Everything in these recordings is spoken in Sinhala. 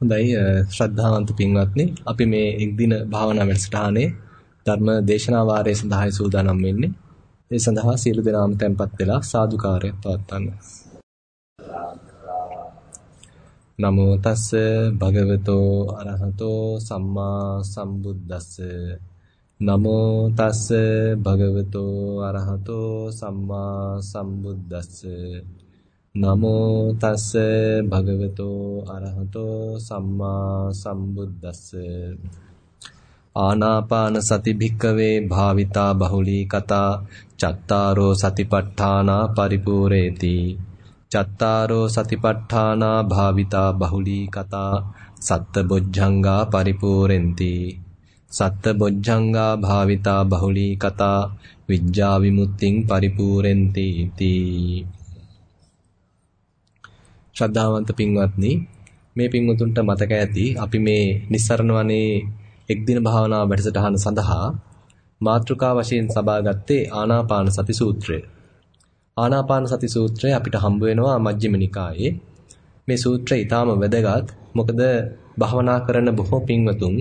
හොඳයි ශ්‍රද්ධාවන්ත පින්වත්නි අපි මේ එක් දින භාවනා වැඩසටහනේ ධර්ම දේශනා වාරයේ සඳහායි සූදානම් වෙන්නේ. ඒ සඳහා සියලු දෙනාම tempත් වෙලා සාදුකාරයක් පවත්වන්න. නමෝ තස්ස භගවතෝ අරහතෝ සම්මා සම්බුද්දස්ස නමෝ තස්ස භගවතෝ අරහතෝ සම්මා සම්බුද්දස්ස නමෝ තස්ස භගවතෝ අරහතෝ සම්මා සම්බුද්දස්ස. ආනාපාන සති භික්කවේ භාවිතා බහුලී කතා චත්තාරෝ සතිපට්ඨානා පරිපූර්ණේති. චත්තාරෝ සතිපට්ඨානා භාවිතා බහුලී කතා සත්ත පරිපූර්ණෙන්ති සත්ත බොජ්ජංගා භාවිතා බහුලී කතා විඥා විමුක්තිං පරිපූර්ණෙන්ති තී ශ්‍රද්ධාවන්ත පින්වත්නි මේ පින්වතුන්ට මතක ඇති අපි මේ නිස්සරණ වනේ එක් දින භාවනා වැඩසටහන සඳහා මාතෘකා වශයෙන් සබාගත්තේ ආනාපාන සති සූත්‍රය. ආනාපාන සති සූත්‍රය අපිට හම්බ වෙනවා මජ්ක්‍ධිම නිකායේ. මේ සූත්‍රය ඊටාම වැදගත්. මොකද භාවනා කරන බොහෝ පින්වතුන්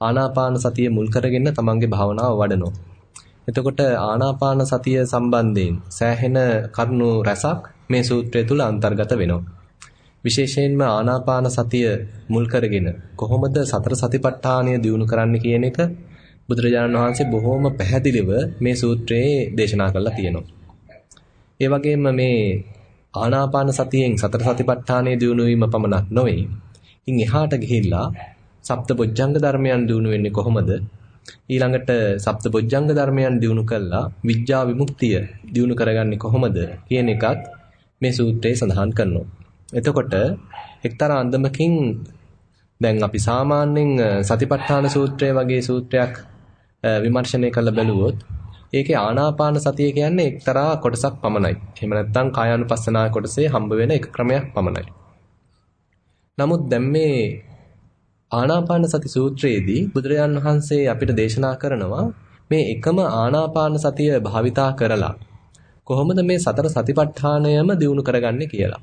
ආනාපාන සතිය මුල් කරගෙන තමන්ගේ භාවනාව වඩනවා. එතකොට ආනාපාන සතිය සම්බන්ධයෙන් සෑහෙන කරුණු රැසක් මේ සූත්‍රය තුල අන්තර්ගත වෙනවා. විශේෂයෙන්ම ආනාපාන සතිය මුල් කරගෙන කොහොමද සතර සතිපට්ඨානය දියුණු කරන්න කියන එක බුදුරජාණන් වහන්සේ බොහොම පැහැදිලිව මේ සූත්‍රයේ දේශනා කරලා තියෙනවා. ඒ වගේම මේ ආනාපාන සතියෙන් සතර සතිපට්ඨානය දියුණු වීම පමණක් නොවේ. ඉන් එහාට ගිහිල්ලා සප්තබොජ්ජංග ධර්මයන් දියුණු වෙන්නේ කොහොමද? ඊළඟට සප්තබොජ්ජංග ධර්මයන් දියුණු කළා විඥා විමුක්තිය දියුණු කරගන්නේ කොහොමද කියන එකත් මේ සූත්‍රයේ සඳහන් කරනවා. එතකොට එක්තරා අන්දමකින් දැන් අපි සාමාන්‍යයෙන් සතිපට්ඨාන සූත්‍රය වගේ සූත්‍රයක් විමර්ශනය කළ බැලුවොත් ඒකේ ආනාපාන සතිය කියන්නේ එක්තරා කොටසක් පමණයි. එහෙම නැත්නම් කායානුපස්සනා කොටසේ හම්බ වෙන එක ක්‍රමයක් පමණයි. නමුත් දැන් මේ ආනාපාන සති සූත්‍රයේදී බුදුරජාන් වහන්සේ අපිට දේශනා කරනවා මේ එකම ආනාපාන සතිය භාවිතා කරලා කොහොමද මේ සතර සතිපට්ඨානයම දිනු කරගන්නේ කියලා.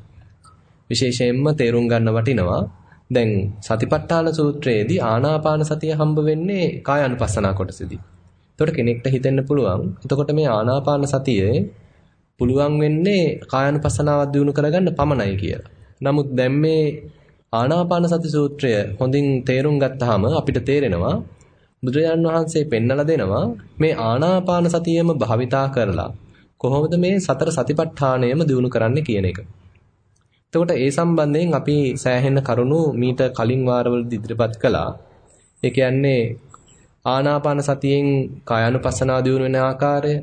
විශේෂයෙන්ම තේරුම් ගන්න වටිනවා. දැන් සතිපට්ඨාන සූත්‍රයේදී ආනාපාන සතිය හම්බ වෙන්නේ කායानुපස්සනා කොටසේදී. එතකොට කෙනෙක්ට හිතෙන්න පුළුවන්. එතකොට මේ ආනාපාන සතියේ පුළුවන් වෙන්නේ කායानुපස්සනාවක් දිනු කරගන්න පමණයි කියලා. නමුත් දැන් මේ ආනාපාන සති සූත්‍රය හොඳින් තේරුම් ගත්තාම අපිට තේරෙනවා බුදුරජාන් වහන්සේ පෙන්නලා දෙනවා මේ ආනාපාන සතියෙම භාවිතා කරලා කොහොමද මේ සතර සතිපට්ඨානයම දිනු කරන්න කියන එක. එතකොට ඒ සම්බන්ධයෙන් අපි සෑහෙන කරුණු මීට කලින් වාරවලදී ඉදිරිපත් කළා. ඒ කියන්නේ ආනාපාන සතියෙන් කායानुපස්සනාව දිනු වෙන ආකාරය,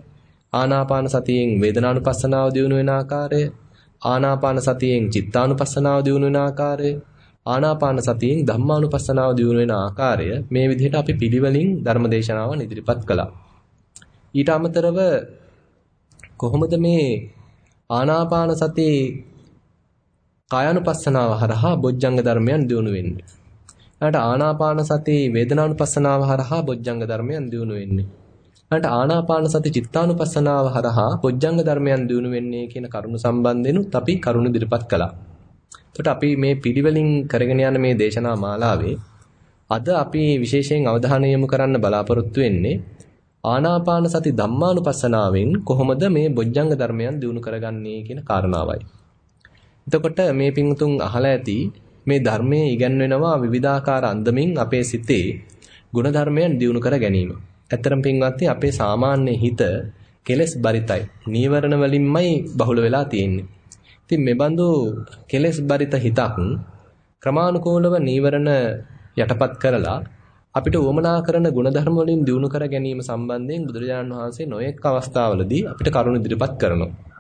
ආනාපාන සතියෙන් වේදනානුපස්සනාව දිනු වෙන ආකාරය, ආනාපාන සතියෙන් චිත්තානුපස්සනාව දිනු වෙන ආකාරය, ආනාපාන සතියෙන් ධම්මානුපස්සනාව දිනු වෙන ආකාරය මේ විදිහට අපි පිළිවෙලින් ධර්මදේශනාවන් ඉදිරිපත් කළා. ඊට අමතරව කොහොමද මේ ආනාපාන සති කායानुපස්සනාව හරහා බොජ්ජංග ධර්මයන් දියුණු වෙන්නේ. ඊට ආනාපාන සති වේදනානුපස්සනාව හරහා බොජ්ජංග ධර්මයන් දියුණු වෙන්නේ. ඊට ආනාපාන සති චිත්තානුපස්සනාව හරහා බොජ්ජංග ධර්මයන් දියුණු වෙන්නේ කියන කරුණු සම්බන්ධෙනුත් අපි කරුණු ඉදිරිපත් කළා. එතකොට අපි මේ පිළිවෙලින් කරගෙන යන මේ දේශනා මාලාවේ අද අපි විශේෂයෙන් අවධානය යොමු කරන්න බලාපොරොත්තු වෙන්නේ ආනාපාන සති ධම්මානුපස්සනාවෙන් කොහොමද මේ බොජ්ජංග ධර්මයන් දිනු කරගන්නේ කියන කාරණාවයි. එතකොට මේ පිංතුන් අහලා ඇති මේ ධර්මයේ ඉගැන්වෙනවා විවිධාකාර අන්දමින් අපේ සිතේ ගුණධර්මයන් දිනු කර ගැනීම. ඇත්තරම් පින්වත්නි අපේ සාමාන්‍ය හිත කෙලස් බරිතයි. නීවරණ වලින්මයි බහුල වෙලා තියෙන්නේ. ඉතින් මේ බඳු කෙලස් බරිත හිතක් ක්‍රමානුකූලව නීවරණ යටපත් කරලා අපිට උවමනා කරන ಗುಣධර්ම වලින් දිනු කර ගැනීම සම්බන්ධයෙන් බුදුරජාණන් වහන්සේ නොයෙක් අවස්ථාවලදී අපිට කරුණු ඉදිරිපත් කරනවා.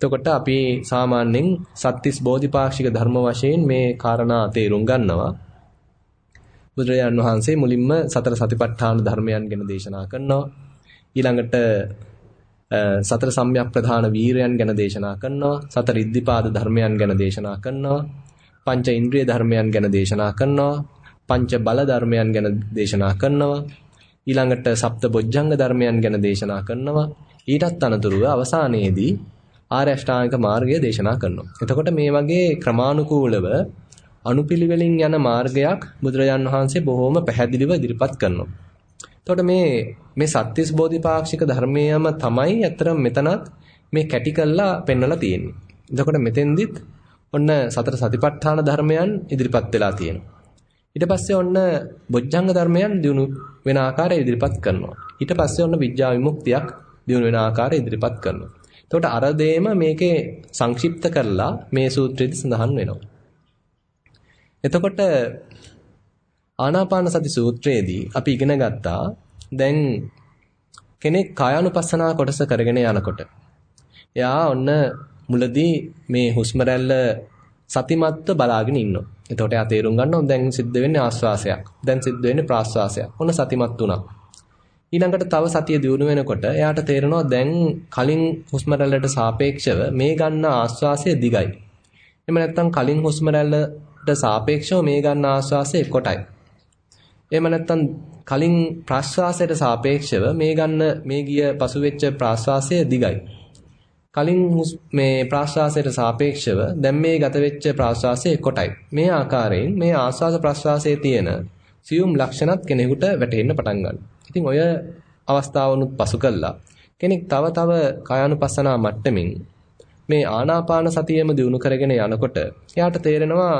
එතකොට අපි සාමාන්‍යයෙන් සත්‍තිස් බෝධිපාක්ෂික ධර්ම වශයෙන් මේ කාරණා තේරුම් ගන්නවා. බුදුරජාණන් වහන්සේ මුලින්ම සතර සතිපට්ඨාන ධර්මයන් ගැන දේශනා කරනවා. ඊළඟට සතර සම්‍යක් ප්‍රධාන වීරයන් ගැන දේශනා කරනවා. සතර ඉද්ධිපාද ධර්මයන් ගැන දේශනා කරනවා. පංච ඉන්ද්‍රිය ධර්මයන් ගැන දේශනා කරනවා. පංච බල ධර්මයන් ගැන දේශනා කරනවා. ඊළඟට සප්ත බොජ්ජංග ධර්මයන් ගැන දේශනා කරනවා. ඊටත් අනතුරුව අවසානයේදී ආර්ය අෂ්ටාංගික මාර්ගය දේශනා කරනවා. එතකොට මේ වගේ ක්‍රමානුකූලව අනුපිළිවෙලින් යන මාර්ගයක් බුදුරජාන් වහන්සේ බොහොම පැහැදිලිව ඉදිරිපත් කරනවා. එතකොට මේ මේ සත්‍තිස් බෝධිපාක්ෂික ධර්මයම තමයි අතරම මෙතනත් මේ කැටි කළා පෙන්වලා තියෙන්නේ. එතකොට මෙතෙන්දිත් ඔන්න සතර සතිපට්ඨාන ධර්මයන් ඉදිරිපත් වෙලා තියෙනවා. ඊට පස්සේ ඔන්න බොජ්ජංග ධර්මයන් දිනු වෙන ආකාරය ඉදිරිපත් කරනවා. ඊට පස්සේ ඔන්න විඥා විමුක්තියක් දිනු වෙන ආකාරය ඉදිරිපත් කරනවා. එතකොට අර දෙයම මේකේ සංක්ෂිප්ත කරලා මේ සූත්‍රයේදී සඳහන් වෙනවා. එතකොට ආනාපාන සති සූත්‍රයේදී අපි ඉගෙන ගත්තා දැන් කෙනෙක් කායानुපස්සනා කොටස කරගෙන යනකොට එයා ඔන්න මුලදී මේ හුස්ම රැල්ල සතිමත්ව බලාගෙන ඉන්නවා. එතකොට එයා තේරුම් ගන්නවා දැන් සිද්ධ වෙන්නේ ආස්වාසයක්. දැන් සිද්ධ වෙන්නේ ප්‍රාස්වාසයක්. ඔන්න සතිමත් වුණා. ඊළඟට තව සතිය දියුණු වෙනකොට එයාට තේරෙනවා දැන් කලින් හුස්ම රැල්ලට සාපේක්ෂව මේ ගන්න ආස්වාසය දිගයි. එහෙම නැත්නම් කලින් හුස්ම රැල්ලට සාපේක්ෂව මේ ගන්න ආස්වාසය කොටයි. එහෙම නැත්නම් කලින් ප්‍රාශ්වාසයට සාපේක්ෂව මේ ගන්න මේ ගිය පසුවෙච්ච ප්‍රාශ්වාසය දිගයි. කලින් මේ ප්‍රාශ්වාසයට සාපේක්ෂව දැන් මේ ගත වෙච්ච ප්‍රාශ්වාසය කොටයි. මේ ආකාරයෙන් මේ ආශ්වාස ප්‍රාශ්වාසයේ තියෙන සියුම් ලක්ෂණත් කෙනෙකුට වැටහෙන්න පටන් ගන්නවා. ඉතින් ඔය අවස්ථාවනුත් පසු කළා. කෙනෙක් තව තව කායानुපස්සනා මට්ටමින් මේ ආනාපාන සතියෙම දිනු කරගෙන යනකොට එයාට තේරෙනවා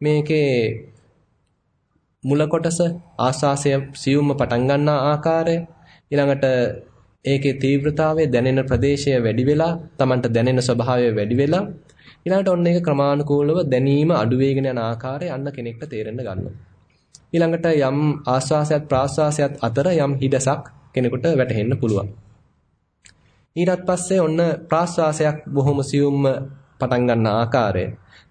මේකේ මුල කොටස ආස්වාසය සියුම්ම පටන් ගන්නා ආකාරය ඊළඟට ඒකේ තීව්‍රතාවය දැනෙන ප්‍රදේශය වැඩි වෙලා Tamanට දැනෙන ස්වභාවය වැඩි වෙලා ඊළඟට ඔන්න ඒක ක්‍රමානුකූලව දැනීම අඩු වෙගෙන යන ආකාරය අන්න කෙනෙක්ට තේරෙන්න ගන්නවා ඊළඟට යම් ආස්වාසයත් ප්‍රාස්වාසයත් අතර යම් හිඩසක් කෙනෙකුට වැටහෙන්න පුළුවන් ඊටත් පස්සේ ඔන්න ප්‍රාස්වාසයක් බොහොම සියුම්ම පටන් ගන්න ආකාරය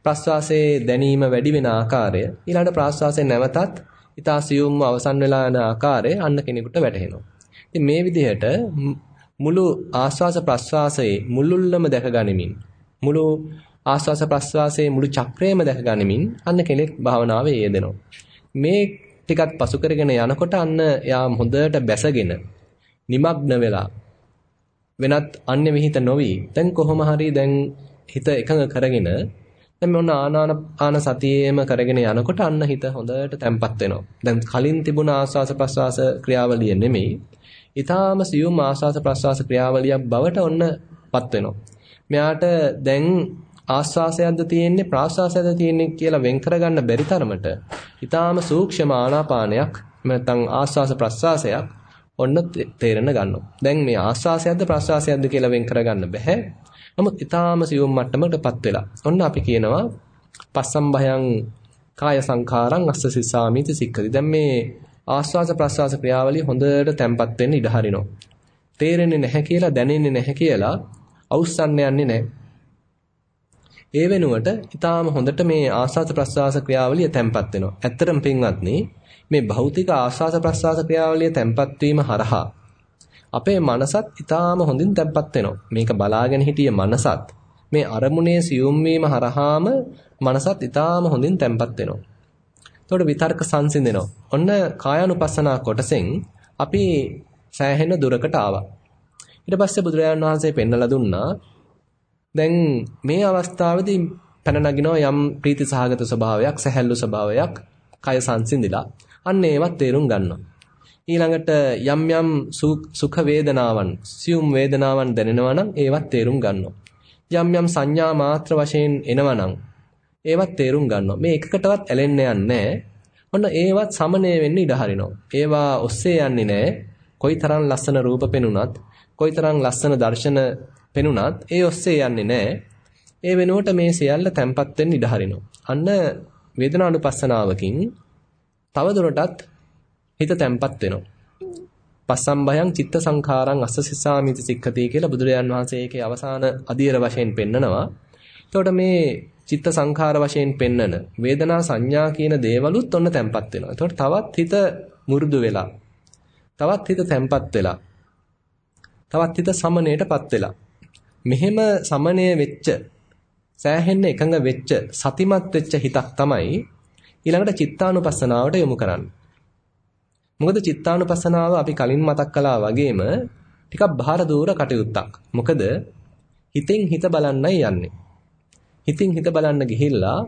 ප්‍රස්වාසයේ දැනීම වැඩි වෙන ආකාරය ඊළඟ ප්‍රාශ්වාසයේ නැවතත් ඊතා සියුම්ම අවසන් වෙලා යන ආකාරය අන්න කෙනෙකුට වැටහෙනවා. ඉතින් මේ විදිහට මුළු ආශ්වාස ප්‍රශ්වාසයේ මුළුල්ලම දැක ගනිමින් මුළු ආශ්වාස ප්‍රශ්වාසයේ මුළු චක්‍රයම දැක ගනිමින් අන්න කෙනෙක් භාවනාවේ යෙදෙනවා. මේ ටිකත් පසු කරගෙන යනකොට අන්න යා හොඳට බැසගෙන নিমগ্ন වෙලා වෙනත් අන්‍ය විහිිත නොවි දැන් කොහොම හරි දැන් හිත එකඟ කරගෙන දැන් මොන ආනාන ආන සතියේම කරගෙන යනකොට අන්න හිත හොඳට තැම්පත් වෙනවා. දැන් කලින් තිබුණ ආස්වාස ප්‍රස්වාස ක්‍රියාවලිය නෙමෙයි. ඊටාම සියුම් ආස්වාස ප්‍රස්වාස ක්‍රියාවලියක් බවට ඔන්නපත් වෙනවා. මෙයාට දැන් ආස්වාසයක්ද තියෙන්නේ ප්‍රාස්වාසයක්ද තියෙන්නේ කියලා වෙන් කරගන්න බැරි තරමට ඊටාම සූක්ෂම ආනාපානයක් නැත්නම් ආස්වාස ප්‍රස්වාසයක් ඔන්න තේරෙන ගන්නවා. දැන් මේ ආස්වාසයක්ද ප්‍රස්වාසයක්ද කියලා වෙන් කරගන්න බෑ. නමුත් ඊටාම සියුම් මට්ටමකටපත් වෙලා. ඔන්න අපි කියනවා පස්සම්භයං කාය සංඛාරං අස්ස සිස්සාමිති සික්ඛති. දැන් මේ ආස්වාස ප්‍රස්වාස ක්‍රියාවලිය හොඳට තැම්පත් වෙන්න ඉඩ හරිනවා. තේරෙන්නේ නැහැ කියලා දැනෙන්නේ නැහැ කියලා අවුස්සන්න යන්නේ නැහැ. ඒ වෙනුවට ඊටාම හොඳට මේ ආස්වාස ප්‍රස්වාස ක්‍රියාවලිය තැම්පත් වෙනවා. ඇත්තටම පින්වත්නි මේ භෞතික ආස්වාස ප්‍රස්වාස ක්‍රියාවලිය තැම්පත් වීම හරහා අපේ මනසත් ඊටාම හොඳින් තැම්පත් වෙනවා. මේක බලාගෙන හිටිය මනසත් මේ අරමුණේ සියුම් වීම හරහාම මනසත් ඊටාම හොඳින් තැම්පත් වෙනවා. එතකොට විතර්ක සංසිඳෙනවා. ඔන්න කායानुපස්සනා කොටසෙන් අපි සෑහෙන දුරකට ආවා. ඊට පස්සේ බුදුරජාණන් වහන්සේ පෙන්නලා දුන්නා දැන් මේ අවස්ථාවේදී පැන නගිනවා යම් ප්‍රීති සහගත ස්වභාවයක්, සැහැල්ලු ස්වභාවයක්, කය සංසිඳිලා අන්න ඒවත් තේරුම් ගන්නවා. ඊළඟට යම් යම් සුඛ වේදනාවන් සියුම් වේදනාවන් දැනෙනවා නම් ඒවත් තේරුම් ගන්නවා. යම් යම් සංඥා මාත්‍ර වශයෙන් එනවා නම් ඒවත් තේරුම් ගන්නවා. මේ එකකටවත් ඇලෙන්න යන්නේ ඔන්න ඒවත් සමනය වෙන්න ඉඩ හරිනවා. ඒවා ඔස්සේ යන්නේ නැහැ. කොයිතරම් ලස්සන රූප පෙනුනත්, කොයිතරම් ලස්සන දර්ශන පෙනුනත් ඒ ඔස්සේ යන්නේ නැහැ. ඒ වෙනුවට මේ සියල්ල තැම්පත් වෙන්න ඉඩ හරිනවා. අන්න වේදනානුපස්සනාවකින් තවදුරටත් හිත තැම්පත් වෙනවා. පස්සම්භයං චිත්ත සංඛාරං අස්ස සිස්සාමිති සික්ඛති කියලා බුදුරජාන් වහන්සේ ඒකේ අවසාන අධීර වශයෙන් පෙන්නනවා. එතකොට මේ චිත්ත සංඛාර වශයෙන් පෙන්නන වේදනා සංඥා කියන දේවලුත් ඔන්න තැම්පත් වෙනවා. එතකොට තවත් හිත මුරුදු වෙලා තවත් හිත තැම්පත් වෙලා තවත් හිත සමණයටපත් වෙලා මෙහෙම සමණය වෙච්ච සෑහෙන්න එකඟ වෙච්ච සතිමත් වෙච්ච හිතක් තමයි ඊළඟට චිත්තානුපස්සනාවට යොමු කරන්නේ. මොකද චිත්තානුපස්සනාව අපි කලින් මතක් කළා වගේම ටිකක් බාහිර දూర කටයුත්තක්. මොකද හිතෙන් හිත බලන්නයි යන්නේ. හිතින් හිත බලන්න ගිහිල්ලා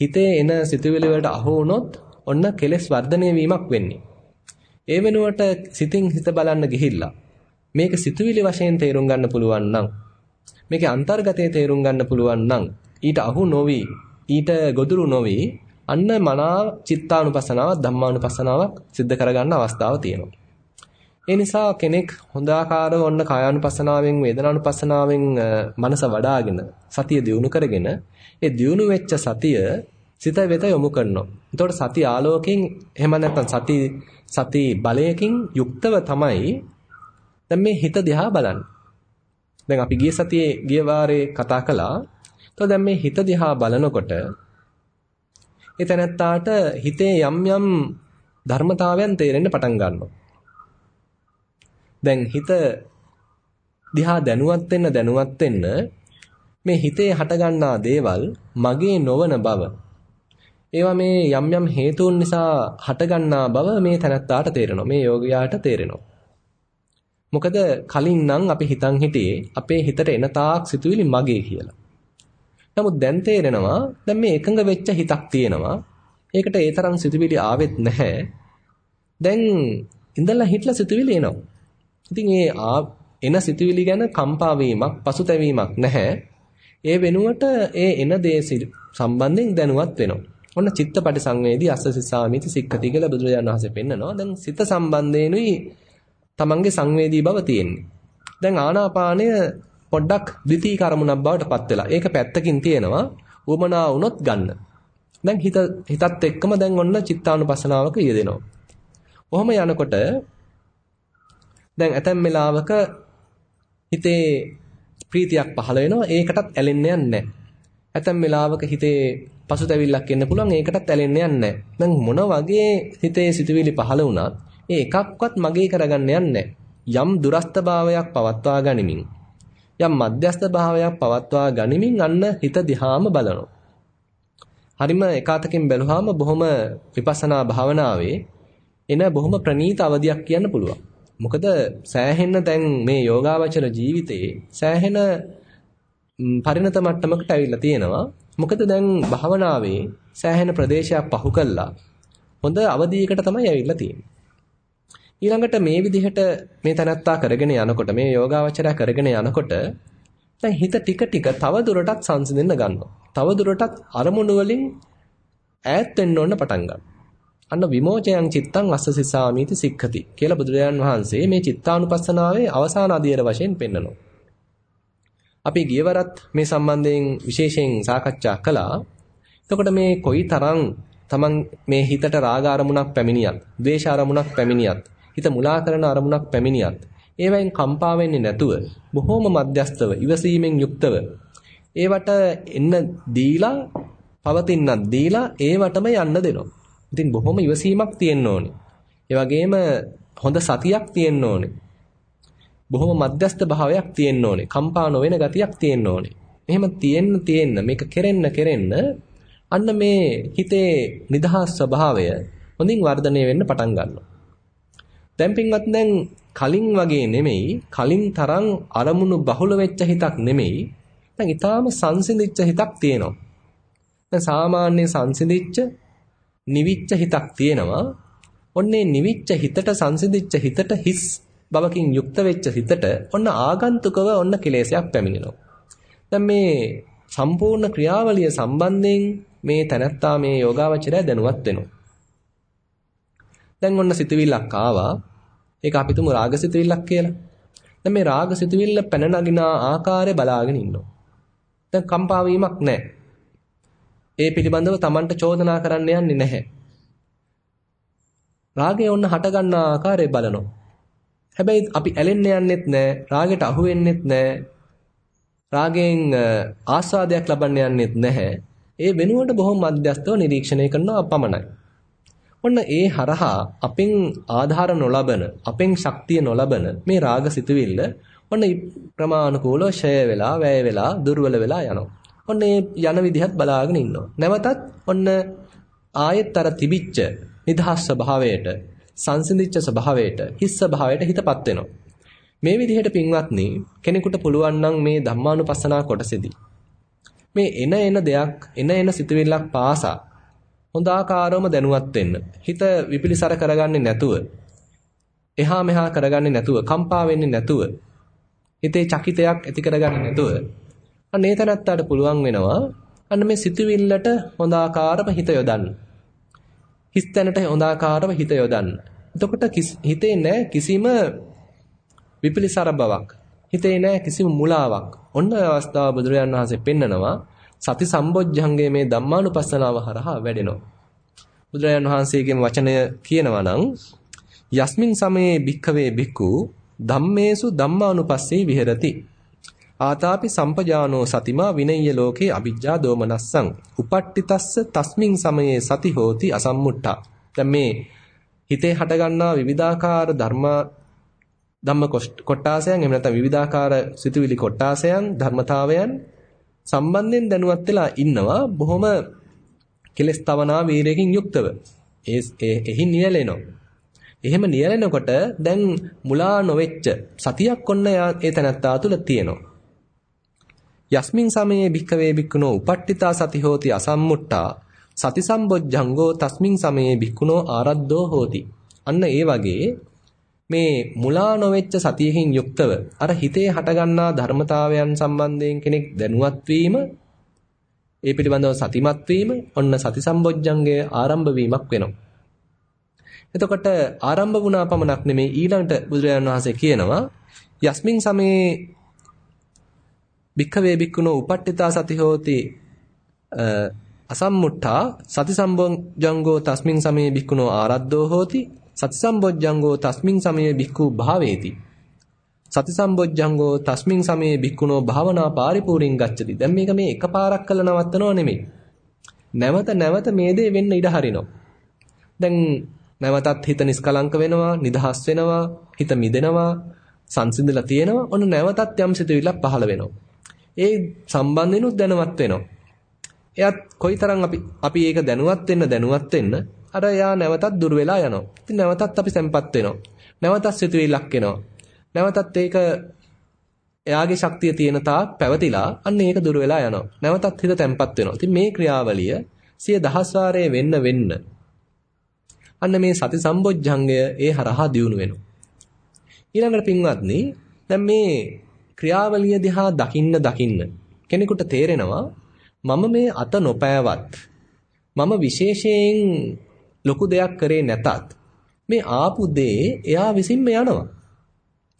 හිතේ එන සිතුවිලි වලට අහු වුණොත් ඔන්න කෙලෙස් වර්ධනය වීමක් වෙන්නේ. ඒ වෙනුවට සිතින් හිත බලන්න ගිහිල්ලා මේක සිතුවිලි වශයෙන් තේරුම් ගන්න පුළුවන් නම් මේකේ අන්තර්ගතයේ තේරුම් ගන්න පුළුවන් නම් ඊට අහු නොවි ඊට ගොදුරු නොවි අන්න මනා චිත්තානුපසනාවක් ධම්මානුපසනාවක් සිද්ධ කරගන්න අවස්ථාව තියෙනවා. ඒ නිසා කෙනෙක් හොඳාකාරව ඔන්න කායානුපසනාවෙන් වේදනානුපසනාවෙන් මනස වඩාගෙන සතිය දියුණු කරගෙන ඒ දියුණු වෙච්ච සතිය සිත වෙත යොමු කරනවා. එතකොට සති ආලෝකයෙන් එහෙම නැත්නම් සති සති බලයකින් යුක්තව තමයි දැන් මේ හිත දිහා බලන්නේ. දැන් අපි ගිය සතියේ ගිය වාරේ කතා කළා. તો දැන් මේ හිත දිහා බලනකොට එතනත්තාට හිතේ යම් යම් ධර්මතාවයන් තේරෙන්න පටන් ගන්නවා. දැන් හිත දිහා දැනුවත් වෙන්න දැනුවත් වෙන්න මේ හිතේ හටගන්නා දේවල් මගේ නොවන බව ඒවා මේ යම් යම් හේතුන් නිසා හටගන්නා බව මේ තැනත්තාට තේරෙනවා මේ යෝගියාට තේරෙනවා මොකද කලින් නම් අපි හිතන් හිටියේ අපේ හිතට එන තාක් සිතුවිලි මගේ කියලා. නමුත් දැන් තේරෙනවා දැන් මේ එකඟ වෙච්ච හිතක් තියෙනවා. ඒකට ඒ තරම් සිතුවිලි ආවෙත් නැහැ. දැන් ඉඳලා හිටලා සිතුවිලි එනවා. ඉතින් ඒ එන සිතුවිලි ගැන කම්පා වීමක්, පසුතැවීමක් නැහැ. ඒ වෙනුවට ඒ එන දේ සම්බන්ධයෙන් දැනුවත් වෙනවා. ඔන්න චිත්තපටි සංවේදී අස්ස සිසාමිති සික්ඛති කියලා බුදුරජාණන් වහන්සේ පෙන්නනවා. දැන් සිත සම්බන්ධේනුයි තමන්ගේ සංවේදී බව තියෙන්නේ. දැන් ආනාපානය පොඩ්ඩක් ද්විතී කර්මුණක් බවට පත් වෙලා. ඒක පැත්තකින් තියෙනවා. උවමනා වුණොත් ගන්න. දැන් හිත හිතත් එක්කම දැන් ඔන්න චිත්තානුපස්සනාවක යෙදෙනවා. කොහොම යනකොට දැන් ඇතැම් වෙලාවක හිතේ ප්‍රීතියක් පහළ වෙනවා. ඒකටත් ඇලෙන්න යන්නේ ඇතැම් වෙලාවක හිතේ පසුතැවිල්ලක් එන්න පුළුවන්. ඒකටත් ඇලෙන්න යන්නේ දැන් මොන වගේ හිතේ සිතුවිලි පහළ වුණත් ඒ එකක්වත් මගේ කරගන්න යන්නේ යම් දුරස්ත භාවයක් පවත්වා ගනිමින් යම් මධ්‍යස්ත භාවයක් පවත්වා ගනිමින් අන්න හිත දිහාම බලනවා. හරිම එකාතකින් බැලුවාම බොහොම විපස්සනා භාවනාවේ එන බොහොම ප්‍රනීත අවධියක් කියන්න පුළුවන්. මොකද සෑහෙන්න දැන් මේ යෝගාවචර ජීවිතයේ සෑහෙන පරිණත මට්ටමකට ඇවිල්ලා තියෙනවා. මොකද දැන් භාවනාවේ සෑහෙන ප්‍රදේශයක් පහු කළා. හොඳ අවධියකට තමයි ඇවිල්ලා තියෙන්නේ. ඊළඟට මේ විදිහට මේ තනත්තා කරගෙන යනකොට මේ යෝගාවචරය කරගෙන යනකොට දැන් හිත ටික ටික තව දුරටත් සංසිඳෙන්න ගන්නවා. තව දුරටත් අරමුණු වලින් ඈත් වෙන්න ඕන පටන් ගන්නවා. අන්න විමෝචයන් චිත්තං අස්සසිසාමීති සික්ඛති කියලා බුදුරජාන් වහන්සේ මේ චිත්තානුපස්සනාවේ අවසාන අධීර වශයෙන් පෙන්නනවා. අපි ගියවරත් මේ සම්බන්ධයෙන් විශේෂයෙන් සාකච්ඡා කළා. එතකොට මේ කොයි තරම් තමන් මේ හිතට රාග අරමුණක් පැමිණියත්, ද්වේෂ අරමුණක් පැමිණියත්, හිත මුලා කරන අරමුණක් පැමිණියත් ඒවෙන් කම්පා වෙන්නේ නැතුව බොහොම මධ්‍යස්තව ඉවසීමෙන් යුක්තව ඒවට එන්න දීලා පවතිනක් දීලා ඒවටම යන්න දෙනවා. ඉතින් බොහොම ඉවසීමක් තියෙන්න ඕනේ. ඒ වගේම හොඳ සතියක් තියෙන්න ඕනේ. බොහොම මධ්‍යස්ත භාවයක් තියෙන්න ඕනේ. කම්පා නොවන ගතියක් තියෙන්න ඕනේ. එහෙම තියෙන්න තියෙන්න මේක කෙරෙන්න කෙරෙන්න අන්න මේ හිතේ නිදහස් ස්වභාවය හොඳින් වර්ධනය වෙන්න පටන් ගන්නවා. දැන් පින්වත් දැන් කලින් වගේ නෙමෙයි කලින් තරම් අරමුණු බහුල වෙච්ච හිතක් නෙමෙයි. දැන් ඊටාම සංසිඳිච්ච හිතක් තියෙනවා. දැන් සාමාන්‍ය සංසිඳිච්ච නිවිච්ච හිතක් තියෙනවා. ඔන්නේ නිවිච්ච හිතට සංසිඳිච්ච හිතට හිස් බවකින් යුක්ත වෙච්ච හිතට ඔන්න ආගන්තුකව ඔන්න කෙලෙසයක් පැමිණෙනවා. දැන් මේ සම්පූර්ණ ක්‍රියාවලිය සම්බන්ධයෙන් මේ තැනත්තා මේ යෝගාවචරය දැනුවත් වෙනවා. දැන් ඔන්න සිතවිල්ලක් ආවා. ඒක අපි තුමු රාගසිතවිල්ලක් කියලා. දැන් මේ රාගසිතවිල්ල පැන නගින ආකාරය බලාගෙන ඉන්නවා. දැන් කම්පා වීමක් නැහැ. ඒ පිළිබඳව Tamanට චෝදනා කරන්න යන්නේ නැහැ. රාගය ඔන්න හට ගන්න ආකාරය බලනවා. හැබැයි අපි ඇලෙන්න යන්නෙත් නැහැ, රාගයට අහු වෙන්නෙත් නැහැ. රාගයෙන් ආස්වාදයක් ලබන්න යන්නෙත් නැහැ. ඒ වෙනුවට බොහොම මධ්‍යස්තව නිරීක්ෂණය කරනවා පමණයි. ඔන්න ඒ හරහා අපෙන් ආධාර නොලබන, අපෙන් ශක්තිය නොලබන මේ රාග සිතුවිල්ල ඔන්න ප්‍රමාණිකූලව ෂය වෙලා, වැය වෙලා, දුර්වල වෙලා යනවා. ඔන්න ඒ යන විදිහත් බලාගෙන ඉන්නවා. නැවතත් ඔන්න ආයෙත් අර තිබිච්ච නිදහස් ස්වභාවයට, සංසිඳිච්ච ස්වභාවයට, හිස් ස්වභාවයට හිතපත් වෙනවා. මේ විදිහට පින්වත්නි කෙනෙකුට පුළුවන් නම් මේ ධම්මානුපස්සනා කොටසේදී මේ එන එන දෙයක් එන එන සිතුවිල්ලක් පාසා හොඳ ආකාරවම දැනුවත් වෙන්න. හිත විපිලිසර කරගන්නේ නැතුව එහා මෙහා කරගන්නේ නැතුව කම්පා වෙන්නේ නැතුව හිතේ චකිතයක් ඇති කරගන්නේ නැතුව අන්න ඒ තැනත්තාට පුළුවන් වෙනවා අන්න මේ සිතුවිල්ලට හොඳ ආකාරව හිත යොදන්න. හිස් තැනට හොඳ ආකාරව හිත යොදන්න. එතකොට හිතේ නැහැ කිසිම විපිලිසර බවක්. හිතේ නැහැ කිසිම මුලාවක්. ඔන්න ඔය අවස්ථාව බුදුරජාණන් වහන්සේ පෙන්නනවා සති සම්බොජ්ජංගයේ මේ ධම්මානුපස්සනාව හරහා වැඩෙනවා. බුදුරජාණන් වහන්සේගේ වචනය කියනවා නම් යස්මින් සමයේ භික්ඛවේ භික්ඛු ධම්මේසු ධම්මානුපස්සේ විහෙරති. ආතාපි සම්පජානෝ සතිමා විනය්‍ය ලෝකේ අවිජ්ජා දෝමනස්සං. උපට්ඨිතස්ස තස්මින් සමයේ සති හෝති අසම්මුට්ඨා. දැන් මේ හිතේ හටගන්නා විවිධාකාර ධර්මා ධම්ම කොට්ටාසයන් එහෙම නැත්නම් විවිධාකාර සිතුවිලි කොට්ටාසයන් ධර්මතාවයන් සම්බන්ධයෙන් දැනුවත් වෙලා ඉන්නවා බොහොම කෙලස් තවනා වීරයකින් යුක්තව. ඒ එහි නියැලෙනවා. එහෙම නියැලෙනකොට දැන් මුලා නොවෙච්ච සතියක් ඔන්න ඒ තැනත්තා තුළ තියෙනවා. යස්මින් සමයේ භික්කවේ භික්කුණෝ උපට්ඨිතා සති හෝති අසම්මුට්ටා සති සම්බොජ්ජංගෝ තස්මින් සමයේ භික්කුණෝ ආරද්ධෝ හෝති. අන්න ඒ වගේ මේ මුලා නොවෙච්ච සතියකින් යුක්තව අර හිතේ හටගන්නා ධර්මතාවයන් සම්බන්ධයෙන් කෙනෙක් දැනුවත් වීම ඒ පිළිබඳව සතිමත් වීම ඔන්න සති සම්බොජ්ජංගයේ ආරම්භ වීමක් වෙනවා. එතකොට ආරම්භ වුණා පමණක් නෙමෙයි ඊළඟට බුදුරජාණන් වහන්සේ කියනවා යස්මින් සමේ භික්ඛවේ භික්ඛුනෝ උපට්ඨිතා සති හෝති අසම්මුට්ඨා සති සම්බොජ්ජංගෝ තස්මින් සමේ භික්ඛුනෝ ආරද්ධෝ හෝති සති සම්බොජ්ජංගෝ තස්මින් සමයේ භික්ඛු භාවේති. සති සම්බොජ්ජංගෝ තස්මින් සමයේ භික්ඛුනෝ භාවනා පාරිපූර්ණං ගච්ඡති. දැන් මේක මේ එකපාරක් කළා නවත්තනව නෙමෙයි. නැවත නැවත මේ දේ වෙන්න ඉඩ හරිනවා. දැන් නැවතත් හිත නිස්කලංක වෙනවා, නිදහස් වෙනවා, හිත මිදෙනවා, සංසිඳලා තියෙනවා. ඔන්න නැවතත් යම් සිතුවිල්ලක් පහළ වෙනවා. ඒ සම්බන්ධිනුත් දැනවත් වෙනවා. එයත් කොයිතරම් අපි අපි ඒක දැනුවත් වෙන්න දැනුවත් වෙන්න අර යා නැවතත් දුර වෙලා යනවා. ඉතින් නැවතත් අපි සැම්පත් වෙනවා. නැවතත් සිතුවිල්ලක් එනවා. නැවතත් ඒක එයාගේ ශක්තිය තියෙන තාක් පැවතිලා අන්න ඒක දුර වෙලා යනවා. නැවතත් හිත තැම්පත් වෙනවා. ඉතින් මේ ක්‍රියාවලිය සිය දහස් වාරයේ වෙන්න වෙන්න අන්න මේ සති සම්බොජ්ජංගය ඒ හරහා දියුණු වෙනවා. ඊළඟට පින්වත්නි දැන් මේ ක්‍රියාවලිය දිහා දකින්න දකින්න කෙනෙකුට තේරෙනවා මම මේ අත නොපෑවත් මම විශේෂයෙන් ලොකු දෙයක් කරේ නැතත් මේ ආපු දේ එයා විසින්ම යනවා.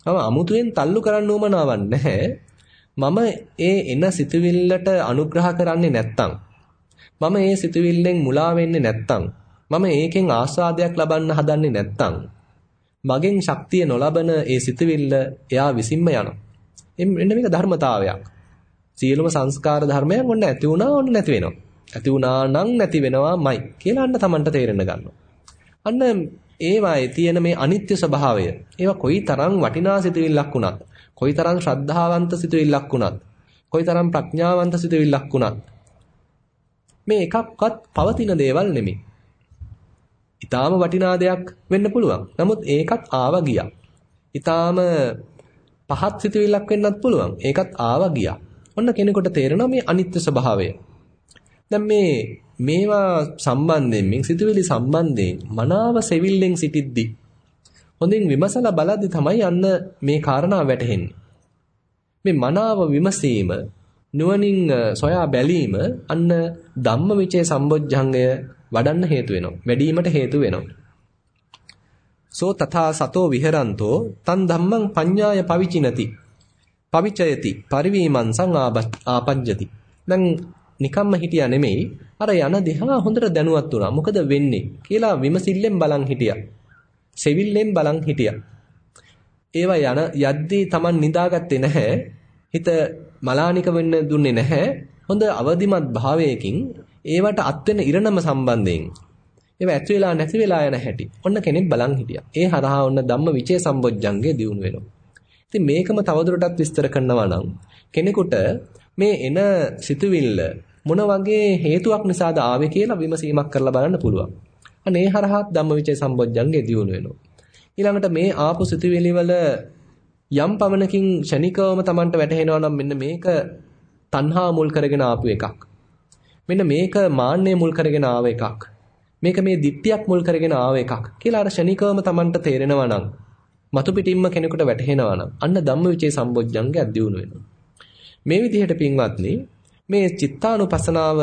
මම අමුතුවෙන් තල්ලු කරන්න උවමනාවක් නැහැ. මම ඒ එන සිතුවිල්ලට අනුග්‍රහ කරන්නේ නැත්තම් මම ඒ සිතුවිල්ලෙන් මුලා වෙන්නේ නැත්තම් මම ඒකෙන් ආස්වාදයක් ලබන්න හදන්නේ නැත්තම් මගෙන් ශක්තිය නොලබන ඒ සිතුවිල්ල එයා විසින්ම යනවා. එන්න මේක ධර්මතාවයක්. සියලුම සංස්කාර ධර්මයන් ඔන්න ඇති වුණා ඔන්න නැති වෙනවා. ඇති වුණා නම් නැති වෙනවාමයි කියලා අන්න Tamanට තේරෙන්න ගන්නවා. අන්න ඒවායේ තියෙන මේ අනිත්‍ය ස්වභාවය ඒවා කොයිතරම් වටිනා සිතුවිල්ලක් වුණත් කොයිතරම් ශ්‍රද්ධාවන්ත සිතුවිල්ලක් වුණත් කොයිතරම් ප්‍රඥාවන්ත සිතුවිල්ලක් වුණත් මේ එකක්වත් පවතින දේවල් නෙමෙයි. ඊටාම වටිනා දෙයක් වෙන්න පුළුවන්. නමුත් ඒකත් ආව ගියා. ඊටාම පහත් සිතුවිල්ලක් වෙන්නත් පුළුවන්. ඒකත් ආව ගියා. ඔන්න කෙනෙකුට තේරෙනවා මේ අනිත්‍ය ස්වභාවය. දැන් මේ මේවා සම්බන්ධයෙන් මේ සිතුවිලි සම්බන්ධයෙන් මනාව සෙවිල්ලෙන් සිටිද්දි හොඳින් විමසලා බලද්දි තමයි යන්න මේ කාරණා වැටහෙන්නේ. මේ මනාව විමසීම නුවණින් සොයා බැලීම අන්න ධම්මවිචේ සම්බොජ්ජංගය වඩන්න හේතු වෙනවා. වැඩිවීමට හේතු වෙනවා. සෝ තථා සතෝ විහෙරන්තෝ තන් ධම්මං පඤ්ඤාය පවිචිනති. පවිචයති පරිවීමං සං ආපජ්ජති. දැන් නිකම්ම හිටියා නෙමෙයි අර යන දිහා හොඳට දැනුවත් වුණා. මොකද වෙන්නේ කියලා විමසිල්ලෙන් බලන් හිටියා. සෙවිල්ලෙන් බලන් හිටියා. ඒවා යන යද්දී Taman නිදාගත්තේ නැහැ. හිත මලානික වෙන්න දුන්නේ නැහැ. හොඳ අවදිමත් භාවයකින් ඒවට අත් වෙන ඉරණම සම්බන්ධයෙන් ඒවා ඇති වෙලා නැති වෙලා යන හැටි. ඔන්න කෙනෙක් බලන් හිටියා. ඒ හරහා ඔන්න ධම්ම විචේ සම්බොජ්ජංගේ දියුණු වෙනවා. ඉතින් මේකම තවදුරටත් විස්තර කරනවා නම් කෙනෙකුට මේ එන සිතුවිල්ල මොන වගේ හේතුවක් නිසාද ආවේ කියලා විමසීමක් කරලා බලන්න පුළුවන්. අන්න ඒ හරහා ධම්මවිචේ සම්බොජ්ජංගේ දියුණු වෙනවා. ඊළඟට මේ ආපු සිතුවිලි වල යම් පමණකින් ෂණිකවම Tamanට වැටහෙනවා නම් මෙන්න මේක තණ්හා මුල් කරගෙන ආපු එකක්. මෙන්න මේක මාන්නය මුල් කරගෙන ආව එකක්. මේක මේ දිට්ඨියක් මුල් කරගෙන ආව එකක් කියලා අර ෂණිකවම Tamanට තේරෙනවා නම් මතු පිටින්ම කෙනෙකුට වැටහෙනවා නම් අන්න ධම්මවිචේ සම්බොජ්ජංගයක් දියුණු වෙනවා. මේ විදිහට පින්වත්නි මේ චිත්තානුපස්සනාව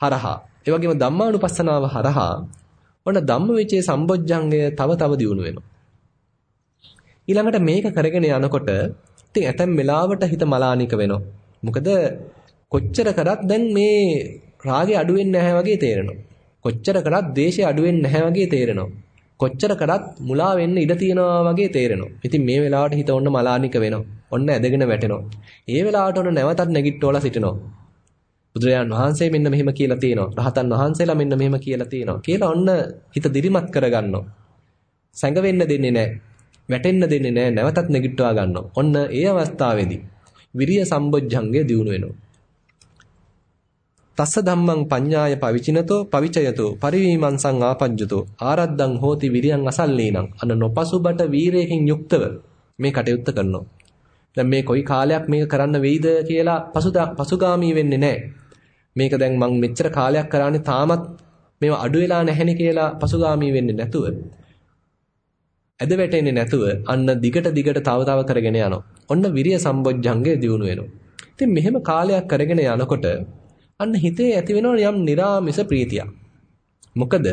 හරහා ඒ වගේම ධම්මානුපස්සනාව හරහා ඔන්න ධම්මවිචේ සම්බොජ්ජංගය තව තව දියුණු වෙනවා. ඊළඟට මේක කරගෙන යනකොට ඉතින් ඇතැම් වෙලාවට හිත මලානික වෙනවා. මොකද කොච්චර කරත් දැන් මේ රාගේ අඩු වෙන්නේ නැහැ වගේ තේරෙනවා. කොච්චර කරත් ද්වේෂය අඩු වෙන්නේ නැහැ වගේ තේරෙනවා. කොච්චර කරත් මුලා වෙන්න ඉඩ තියෙනවා වගේ තේරෙනවා. ඉතින් මේ වෙලාවට හිත ඔන්න මලානික වෙනවා. ඔන්න ඇදගෙන වැටෙනවා. ඒ වෙලාවට ඔන්න නැවතත් නැගිට්ටෝලා සිටිනවා. බුදුරජාන් වහන්සේ මෙන්න මෙහෙම කියලා තියෙනවා. රහතන් වහන්සේලා මෙන්න මෙහෙම කියලා තියෙනවා. කියලා ඔන්න හිත දිරිමත් කරගන්නවා. සැඟවෙන්න දෙන්නේ නැහැ. වැටෙන්න දෙන්නේ නැහැ. නැවතත් නැගිට්ටවා ගන්නවා. ඔන්න ඒ අවස්ථාවේදී විරිය සම්බොජ්ජංගය දියුණු වෙනවා. තස්ස ධම්මං පඤ්ඤාය පවිචිනතෝ පවිචයතෝ පරිවීමංසං ආපජ්ජතෝ ආරද්දං හෝති විරියං අසල්ලීනං අන නොපසුබට වීරයෙන් යුක්තව මේ කටයුත්ත කරනවා දැන් මේ කොයි කාලයක් මේක කරන්න වෙයිද කියලා පසුදා පසුගාමී වෙන්නේ නැහැ. මේක දැන් මං මෙච්චර කාලයක් කරානේ තාමත් මේවා අඩු වෙලා නැහෙනේ කියලා පසුගාමී වෙන්නේ නැතුව ඇද වැටෙන්නේ නැතුව අන්න දිගට දිගට තව තව කරගෙන යනවා. ඔන්න විරිය සම්බොජ්ජංගේ දියුණු වෙනවා. ඉතින් මෙහෙම කාලයක් කරගෙන යනකොට අන්න හිතේ ඇති වෙනවා යම් निराமிස ප්‍රීතියක්. මොකද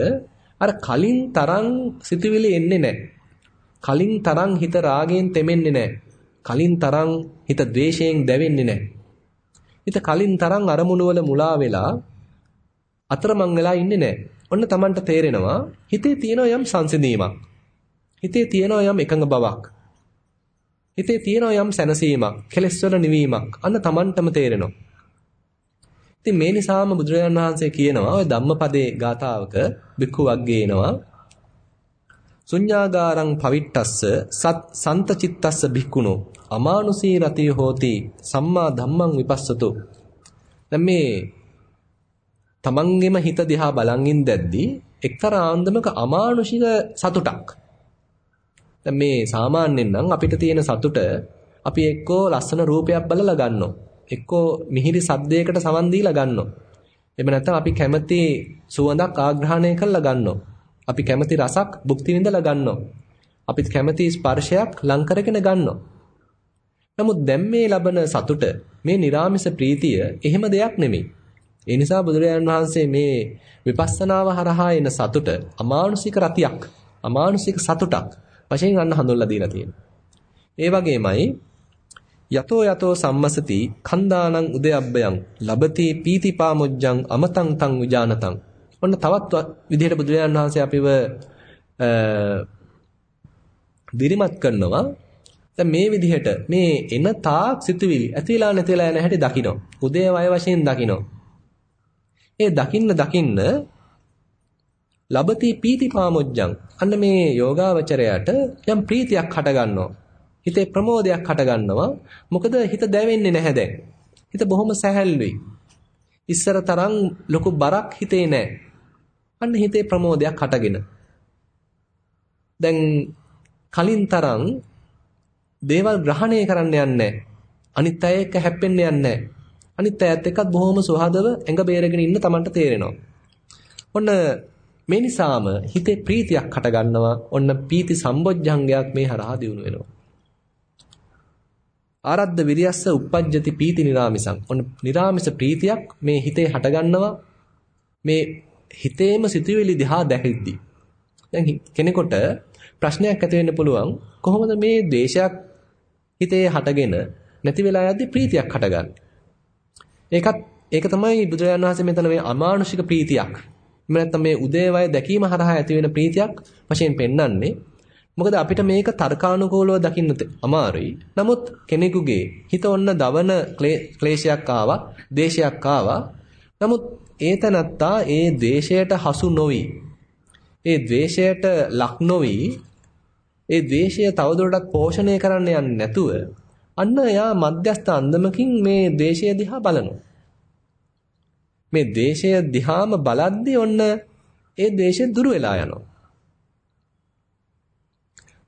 අර කලින් තරම් සිතුවිලි එන්නේ නැහැ. කලින් තරම් හිත රාගයෙන් තෙමෙන්නේ නැහැ. කලින් තරම් හිත ද්වේෂයෙන් දැවෙන්නේ නැහැ. හිත කලින් තරම් අරමුණු වල මුලා වෙලා අතරමං වෙලා ඉන්නේ නැහැ. ඔන්න Tamanට තේරෙනවා හිතේ තියෙන යම් සංසිඳීමක්. හිතේ තියෙන යම් එකඟ බවක්. හිතේ තියෙන යම් සැනසීමක්, කෙලෙස් වල නිවීමක්. අන්න Tamanටම තේරෙනවා. ඉතින් මේ නිසාම බුදුරජාණන් වහන්සේ කියනවා ඔය ධම්මපදේ ගාථාවක බික්ඛු වග්ගේනවා ශුඤ්ඤාගාරං පවිට්ටස්ස සත් සන්තචිත්තස්ස බික්කුණෝ අමානුසී රතිය හෝති සම්මා ධම්මං විපස්සතු දැන් මේ තමන්ගෙම හිත දිහා බලන් ඉඳද්දී එක්තරා ආන්දමක අමානුෂික සතුටක් දැන් මේ සාමාන්‍යයෙන් නම් අපිට තියෙන සතුට අපි එක්කෝ ලස්සන රූපයක් බලලා ගන්නවා එක්කෝ මිහිරි සද්දයකට සවන් දීලා ගන්නවා. එහෙම නැත්නම් අපි කැමති සුවඳක් ආග්‍රහණය කරලා ගන්නවා. අපි කැමති රසක් භුක්ති විඳලා ගන්නවා. අපි කැමති ස්පර්ශයක් ලං කරගෙන ගන්නවා. නමුත් දැන් මේ ලබන සතුට මේ निराமிස ප්‍රීතිය එහෙම දෙයක් නෙමෙයි. ඒ නිසා බුදුරජාණන් වහන්සේ මේ විපස්සනාව හරහා එන සතුට අමානුෂික රතියක්, අමානුෂික සතුටක් වශයෙන් අන්න හඳුන්ලා දීලා තියෙනවා. ඒ වගේමයි යතෝ යතෝ සම්මසති කන්දානං උදයබ්බයං ලබති පීතිපාමුජ්ජං අමතං තං උජානතං ඔන්න තවත් විදිහට බුදුරජාණන් වහන්සේ අපිව දිරිමත් කරනවා දැන් මේ විදිහට මේ එන තාක් සිතුවිලි ඇතිලා නැතිලා යන හැටි දකින්න උදේ වය වශයෙන් දකින්න ඒ දකින්න දකින්න ලබති පීතිපාමොජ්ජං අන්න මේ යෝගාවචරයට යම් ප්‍රීතියක් හට ගන්නවා හිතේ ප්‍රමෝදයක් හටගන්නවා. මොකද හිත දැවෙන්නේ නැහැ දැන්. හිත බොහොම සැහැල්ලුයි. ඉස්සර තරම් ලොකු බරක් හිතේ නැහැ. අන්න හිතේ ප්‍රමෝදයක් හටගෙන. දැන් කලින් තරම් දේවල් ග්‍රහණය කරන්න යන්නේ අනිත් අය එක්ක හැප්පෙන්න යන්නේ අනිත් අයත් එක්කත් බොහොම සුහදව ඇඟ බේරගෙන ඉන්න Tamanට තේරෙනවා. ඔන්න මේ නිසාම හිතේ ප්‍රීතියක් හටගන්නවා. ඔන්න පීති සම්බොජ්ජංගයක් මේ හරහා දිනු වෙනවා. ආරද්ධ විරියස්ස uppajjati පීති නිරාමිසං. ඔන්න නිරාමිස ප්‍රීතියක් මේ හිතේ හටගන්නවා. මේ හිතේම සිතුවිලි දිහා දැකෙද්දි. දැන් කෙනෙකුට ප්‍රශ්නයක් ඇති වෙන්න පුළුවන් කොහොමද මේ ද්වේෂයක් හිතේ හටගෙන නැති වෙලා යද්දි ප්‍රීතියක් හටගන්නේ. ඒකත් ඒක තමයි බුදුරජාණන් වහන්සේ මෙතන මේ අමානුෂික ප්‍රීතියක්. එහෙම නැත්නම් මේ උදේවය දැකීම හරහා ඇති වෙන ප්‍රීතියක් වශයෙන් පෙන්වන්නේ මොකද අපිට මේක තර්කානුකූලව දකින්න අමාරුයි. නමුත් කෙනෙකුගේ හිත ඔන්න දවන ක්ලේශයක් ආවා, දේශයක් ආවා. නමුත් ඒතනත්තා ඒ දේශයට හසු නොවි. ඒ ද්වේෂයට ලක් නොවි. ඒ ද්වේෂය තවදුරටත් පෝෂණය කරන්න යන්නේ නැතුව අන්න එයා මධ්‍යස්ථ අන්දමකින් මේ ද්වේෂය දිහා බලනවා. මේ ද්වේෂය දිහාම බලද්දී ඔන්න ඒ ද්වේෂය දුර වෙලා යනවා.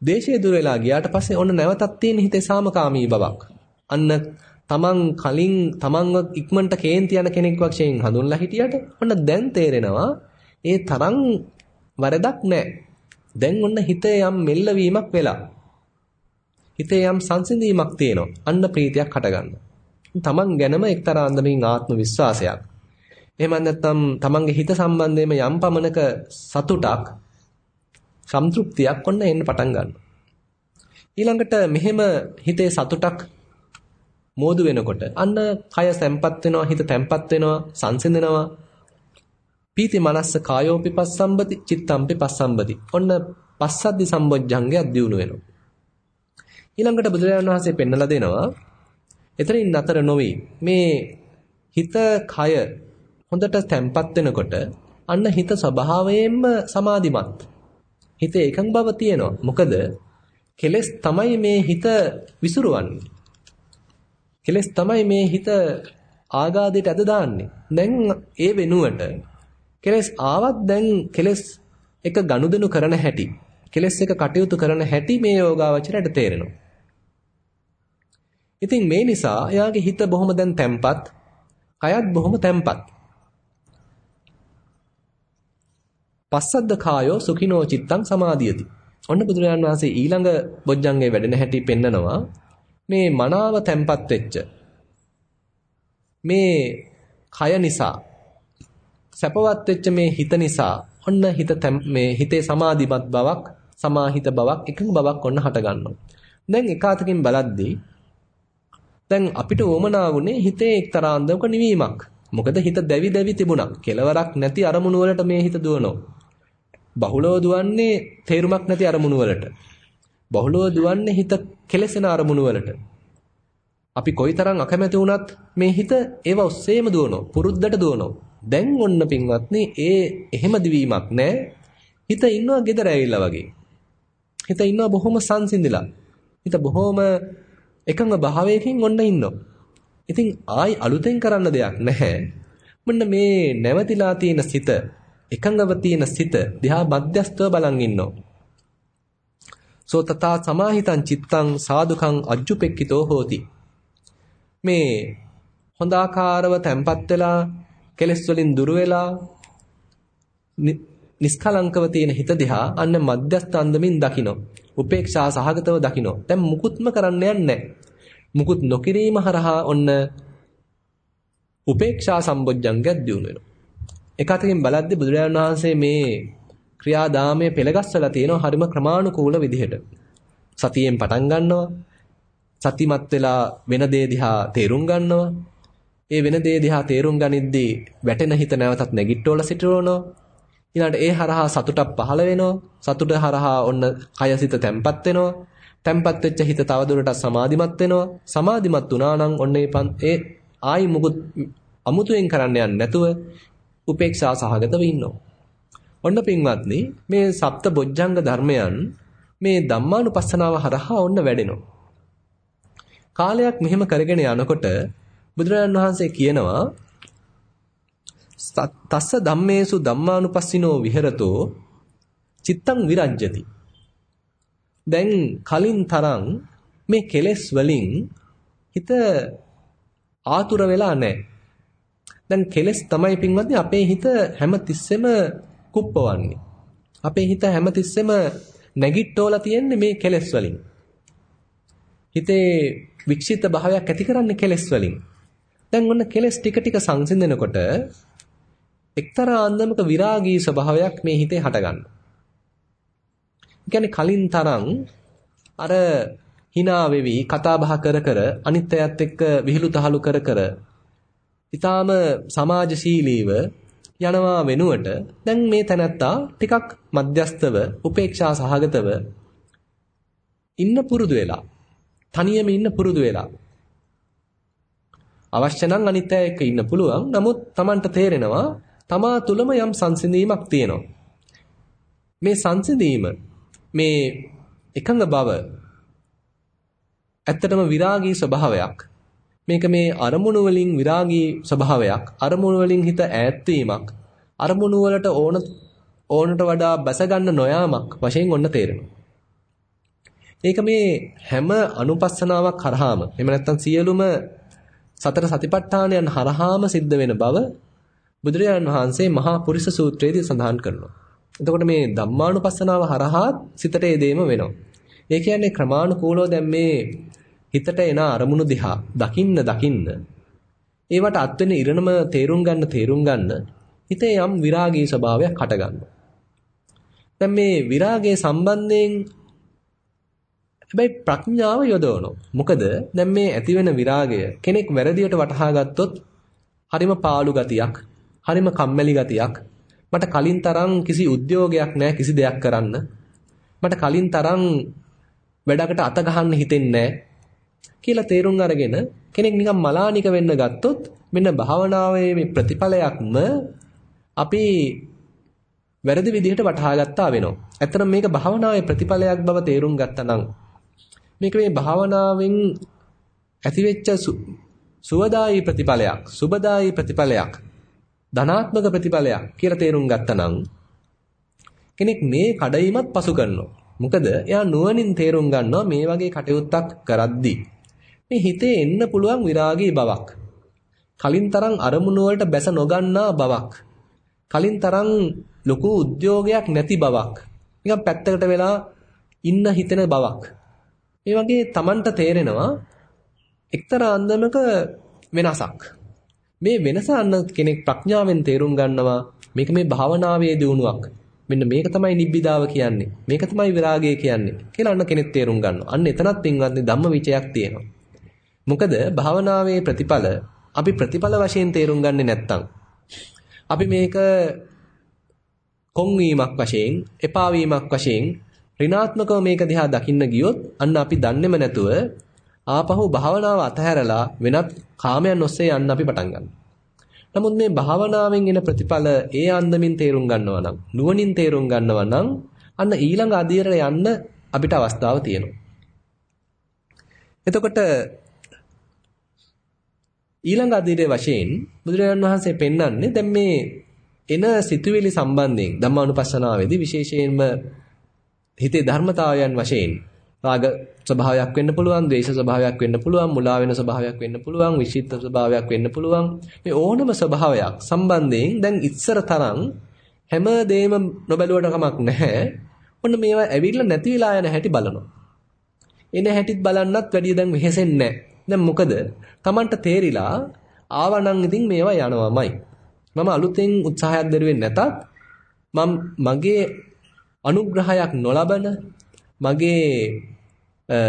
දේශය දුර වෙලා ගියාට පස්සේ ඔන්න නැවතත් තියෙන හිතේ සාමකාමී බවක්. අන්න තමන් කලින් තමන්ව ඉක්මනට කේන්ති යන කෙනෙක් වශයෙන් හඳුන්ලා හිටියට ඔන්න දැන් තේරෙනවා ඒ තරම් වරදක් නැහැ. දැන් ඔන්න හිතේ යම් මෙල්ලවීමක් වෙලා. හිතේ යම් සංසිඳීමක් තියෙනවා. අන්න ප්‍රීතියක් හටගන්නවා. තමන් ගැනම එක්තරා අන්දමින් ආත්ම විශ්වාසයක්. එහෙම නැත්නම් තමන්ගේ හිත සම්බන්ධයෙන්ම යම් පමණක සතුටක් සම්තෘප්තියක් ඔන්න එන්න පටන් ගන්නවා. ඊළඟට මෙහෙම හිතේ සතුටක් මෝදු වෙනකොට අන්න කය සැම්පත් වෙනවා හිත තැම්පත් වෙනවා සංසිඳෙනවා. පීති මනස්ස කායෝපි පස්සම්බති චිත්තම්පි පස්සම්බති. ඔන්න පස්සද්දි සම්බොජ්ජංගයක් දියුණු වෙනවා. ඊළඟට බුදුරජාණන් වහන්සේ පෙන්නලා දෙනවා එතනින් නතර නොවි. මේ හිත කය හොඳට තැම්පත් වෙනකොට අන්න හිත ස්වභාවයෙන්ම සමාධිමත්. හිත එකඟ බව තියෙනවා. මොකද කෙලස් තමයි මේ හිත විසිරුවන්නේ. කෙලස් තමයි මේ හිත ආගාදයට ඇද දාන්නේ. දැන් ඒ වෙනුවට කෙලස් ආවත් දැන් කෙලස් එක ගනුදෙනු කරන හැටි, කෙලස් එක කටයුතු කරන හැටි මේ යෝගාවචරයට තේරෙනවා. ඉතින් මේ නිසා එයාගේ හිත බොහොම දැන් තැම්පත්, කයත් බොහොම තැම්පත්. පස්සද්ද කායෝ සුඛිනෝ චිත්තං සමාධියති. ඔන්න බුදුරජාන් වහන්සේ ඊළඟ බොජ්ජංගේ වැඩෙන හැටි පෙන්නනවා. මේ මනාව තැම්පත් වෙච්ච මේ කය නිසා සැපවත් වෙච්ච මේ හිත නිසා ඔන්න හිත මේ හිතේ සමාධිමත් බවක් සමාහිත බවක් එකඟ බවක් ඔන්න හට ගන්නවා. දැන් එකාතකින් බලද්දී දැන් අපිට ඕමනා වුණේ හිතේ එක්තරා අන්දමක නිවීමක්. මොකද හිත දැවි දැවි තිබුණා. කෙලවරක් නැති අරමුණු වලට මේ හිත දුවනවා. බහුලව දුවන්නේ තේරුමක් නැති අරමුණු වලට. බහුලව දුවන්නේ හිත කෙලසෙන අරමුණු වලට. අපි කොයිතරම් අකමැති වුණත් මේ හිත ඒව ඔස්සේම දුවනවා. පුරුද්දට දුවනවා. දැන් ඔන්න පින්වත්නි ඒ එහෙම දිවීමක් නැහැ. හිත ඉන්නවා gedara ඇවිල්ලා වගේ. හිත ඉන්නවා බොහොම සංසිඳිලා. හිත බොහොම එකඟ භාවයකින් ඔන්න ඉන්නවා. ඉතින් ආයි අලුතෙන් කරන්න දෙයක් නැහැ. මොන්න මේ නැවතිලා තියෙන සිත එකඟව තියෙන සිත දිහා මධ්‍යස්තව බලන් ඉන්නවා. සෝ තථා සමාහිතං චිත්තං සාදුකං අජ්ජුපෙක්කිතෝ හෝති. මේ හොඳ ආකාරව තැම්පත් වෙලා කෙලස් වලින් දුර වෙලා නිස්කලංකව තියෙන හිත දිහා අන්න මධ්‍යස්ථ අන්දමින් දකින්න. උපේක්ෂා සහගතව දකින්න. දැන් මුකුත්ම කරන්න යන්නේ මුකුත් නොකිරීම හරහා ඔන්න උපේක්ෂා සම්බොජ්ජංගයක් දිනු වෙනවා. එක අතකින් බලද්දී බුදුරජාණන් වහන්සේ මේ ක්‍රියාදාමයේ පෙළගස්සලා තියෙනවා හරිම ක්‍රමානුකූල විදිහට. සතියෙන් පටන් ගන්නවා. සතිමත් වෙලා වෙන දේ දිහා තේරුම් ගන්නවා. ඒ වෙන දේ දිහා තේරුම් ගනිද්දී වැටෙන හිත නැවතත් නැගිට්ටෝල සිටවනවා. ඊළඟට ඒ හරහා සතුටක් පහළ වෙනවා. සතුට හරහා ඔන්න කයසිත තැම්පත් වෙනවා. තැම්පත් වෙච්ච හිත තවදුරටත් සමාධිමත් වෙනවා. සමාධිමත් වුණා නම් ඔන්න ඒ ආයි මුකුත් අමුතුවෙන් කරන්න යන්නේ නැතුව උපේක්ෂා සහගතව ඉන්නවා. ඔන්න පින්වත්නි මේ සප්ත බොජ්ජංග ධර්මයන් මේ ධම්මානුපස්සනාව හරහා ඔන්න වැඩෙනවා. කාලයක් මෙහෙම කරගෙන යනකොට බුදුරජාණන් වහන්සේ කියනවා තස්ස ධම්මේසු ධම්මානුපස්සිනෝ විහෙරතෝ චිත්තං විරජ්‍යති. දැන් කලින් තරම් මේ කෙලෙස් වලින් හිත ආතුර වෙලා නැහැ. දැන් කෙලෙස් තමයි පින්වත්නි අපේ හිත හැම තිස්සෙම කුප්පවන්නේ. අපේ හිත හැමතිස්සෙම නැගිට්ටෝලා තියෙන්නේ මේ කෙලෙස් වලින්. හිතේ වික්ෂිත භාවයක් ඇති කරන්නේ කෙලෙස් වලින්. දැන් ඔන්න කෙලෙස් ටික ටික සංසිඳනකොට එක්තරා අන්දමක විරාගී ස්වභාවයක් මේ හිතේ හටගන්නවා. කියන්නේ කලින් තරම් අර hina වෙවි කතා බහ කර කර අනිත් අයත් එක්ක විහිළු තහළු කර කර ඊටාම සමාජශීලීව යනවා වෙනුවට දැන් මේ තැනත්තා ටිකක් මධ්‍යස්තව උපේක්ෂා සහගතව ඉන්න පුරුදු වෙලා තනියම ඉන්න පුරුදු වෙලා. අවශ්‍ය නම් අනිත් අය එක්ක ඉන්න පුළුවන්. නමුත් Tamanට තේරෙනවා තමා තුලම යම් සංසිඳීමක් තියෙනවා. මේ සංසිඳීම මේ එකඟ බව ඇත්තටම විරාගී ස්වභාවයක්. මේක මේ අරමුණු වලින් විරාගී ස්වභාවයක් අරමුණු වලින් හිත ඈත් අරමුණු වලට ඕන ඕනට වඩා බැස ගන්න නොයාමක් වශයෙන් ඔන්න තේරෙනවා. ඒක මේ හැම අනුපස්සනාවක් කරාම එහෙම නැත්නම් සියලුම සතර සතිපට්ඨානයන් හරහාම සිද්ධ වෙන බව බුදුරජාණන් වහන්සේ මහා පුරිස සූත්‍රයේදී සඳහන් කරනවා. එතකොට මේ ධම්මානුපස්සනාව හරහා සිතට ඒ දෙයම වෙනවා. ඒ කියන්නේ ක්‍රමානුකූලව දැන් මේ හිතට එන අරමුණු දිහා දකින්න දකින්න ඒවට අත් වෙන ඉරණම තේරුම් ගන්න තේරුම් ගන්න හිතේ යම් විරාගී ස්වභාවයක් හට ගන්නවා. දැන් මේ විරාගයේ සම්බන්ධයෙන් හැබැයි ප්‍රඥාව යොදවනවා. මොකද දැන් මේ ඇතිවෙන විරාගය කෙනෙක් වැරදියට වටහා ගත්තොත් හරිම පාළු ගතියක්, හරිම කම්මැලි ගතියක්. මට කලින් තරම් කිසි උද්‍යෝගයක් නැහැ කිසි දෙයක් කරන්න. මට කලින් තරම් වැඩකට අත ගහන්න හිතෙන්නේ කියලා තේරුම් අරගෙන කෙනෙක් නිකන් මලානික වෙන්න ගත්තොත් මෙන්න භාවනාවේ මේ ප්‍රතිඵලයක්ම අපි වැරදි විදිහට වටහා ගත්තා වෙනවා. ඇත්තට මේක භාවනාවේ ප්‍රතිඵලයක් බව තේරුම් ගත්තා නම් මේක මේ භාවනාවෙන් ඇතිවෙච්ච සුවදායි ප්‍රතිඵලයක්, සුබදායි ප්‍රතිඵලයක්, ධනාත්මක ප්‍රතිඵලයක් කියලා තේරුම් ගත්තා නම් කෙනෙක් මේ කඩයිමත් පසු කරනවා. මොකද එයා නුවණින් තේරුම් ගන්නවා මේ වගේ කටයුත්තක් කරද්දී මේ හිතේ එන්න පුළුවන් විරාගී බවක්. කලින් තරම් අරමුණු වලට බැස නොගන්නා බවක්. කලින් තරම් ලොකු උද්‍යෝගයක් නැති බවක්. නිකන් පැත්තකට වෙලා ඉන්න හිතෙන බවක්. මේ වගේ Tamanට තේරෙනවා එක්තරා අන්දමක වෙනසක්. මේ වෙනස අන්න කෙනෙක් ප්‍රඥාවෙන් තේරුම් ගන්නවා මේක මේ භාවනාවේ දියුණුවක්. මෙන්න මේක තමයි නිබ්බිදාව කියන්නේ. මේක තමයි විරාගය කියන්නේ. කියලා අන්න කෙනෙක් තේරුම් ගන්නවා. අන්න එතනත් පින්වත්නි ධම්ම විචයක් තියෙනවා. මොකද භාවනාවේ ප්‍රතිඵල අපි ප්‍රතිඵල වශයෙන් තේරුම් ගන්නේ නැත්තම් අපි මේක කොන්වීමක් වශයෙන්, එපා වීමක් වශයෙන් ඍණාත්මකව මේක දිහා දකින්න ගියොත් අන්න අපි දන්නේම නැතුව ආපහු භාවනාව අතහැරලා වෙනත් කාමයන් ඔස්සේ යන්න අපි පටන් ගන්නවා. නමුත් මේ භාවනාවෙන් එන ප්‍රතිඵල ඒ අන්දමින් තේරුම් ගන්නවා නම් නුවණින් තේරුම් ගන්නවා නම් අන්න ඊළඟ අධීරයට යන්න අපිට අවස්ථාව තියෙනවා. එතකොට ඊළඟ අධීරයේ වශයෙන් බුදුරජාණන් වහන්සේ පෙන්වන්නේ දැන් මේ එන සිතුවිලි සම්බන්ධයෙන් ධම්මානුපස්සනාවේදී විශේෂයෙන්ම හිතේ ධර්මතාවයන් වශයෙන් රාග ස්වභාවයක් වෙන්න පුළුවන්, ද්වේෂ ස්වභාවයක් වෙන්න පුළුවන්, මුලා වෙන ස්වභාවයක් වෙන්න පුළුවන්, විචිත්ත ස්වභාවයක් වෙන්න පුළුවන්. මේ ඕනම ස්වභාවයක් සම්බන්ධයෙන් දැන් ඉස්සර තරම් හැම දෙයක්ම නොබැලුවට කමක් නැහැ. ඔන්න මේවා ඇවිල්ලා නැති වෙලා යන හැටි බලනවා. එන හැටිත් බලන්නත් වැඩිය දැන් වෙහෙසෙන්නේ නැහැ. දැන් මොකද? Tamanට තේරිලා ආවනම් ඉතින් මේවා යනවාමයි. මම අලුතෙන් උත්සාහයක් දරුවෙන්නේ නැතත් මම මගේ අනුග්‍රහයක් නොලබන මගේ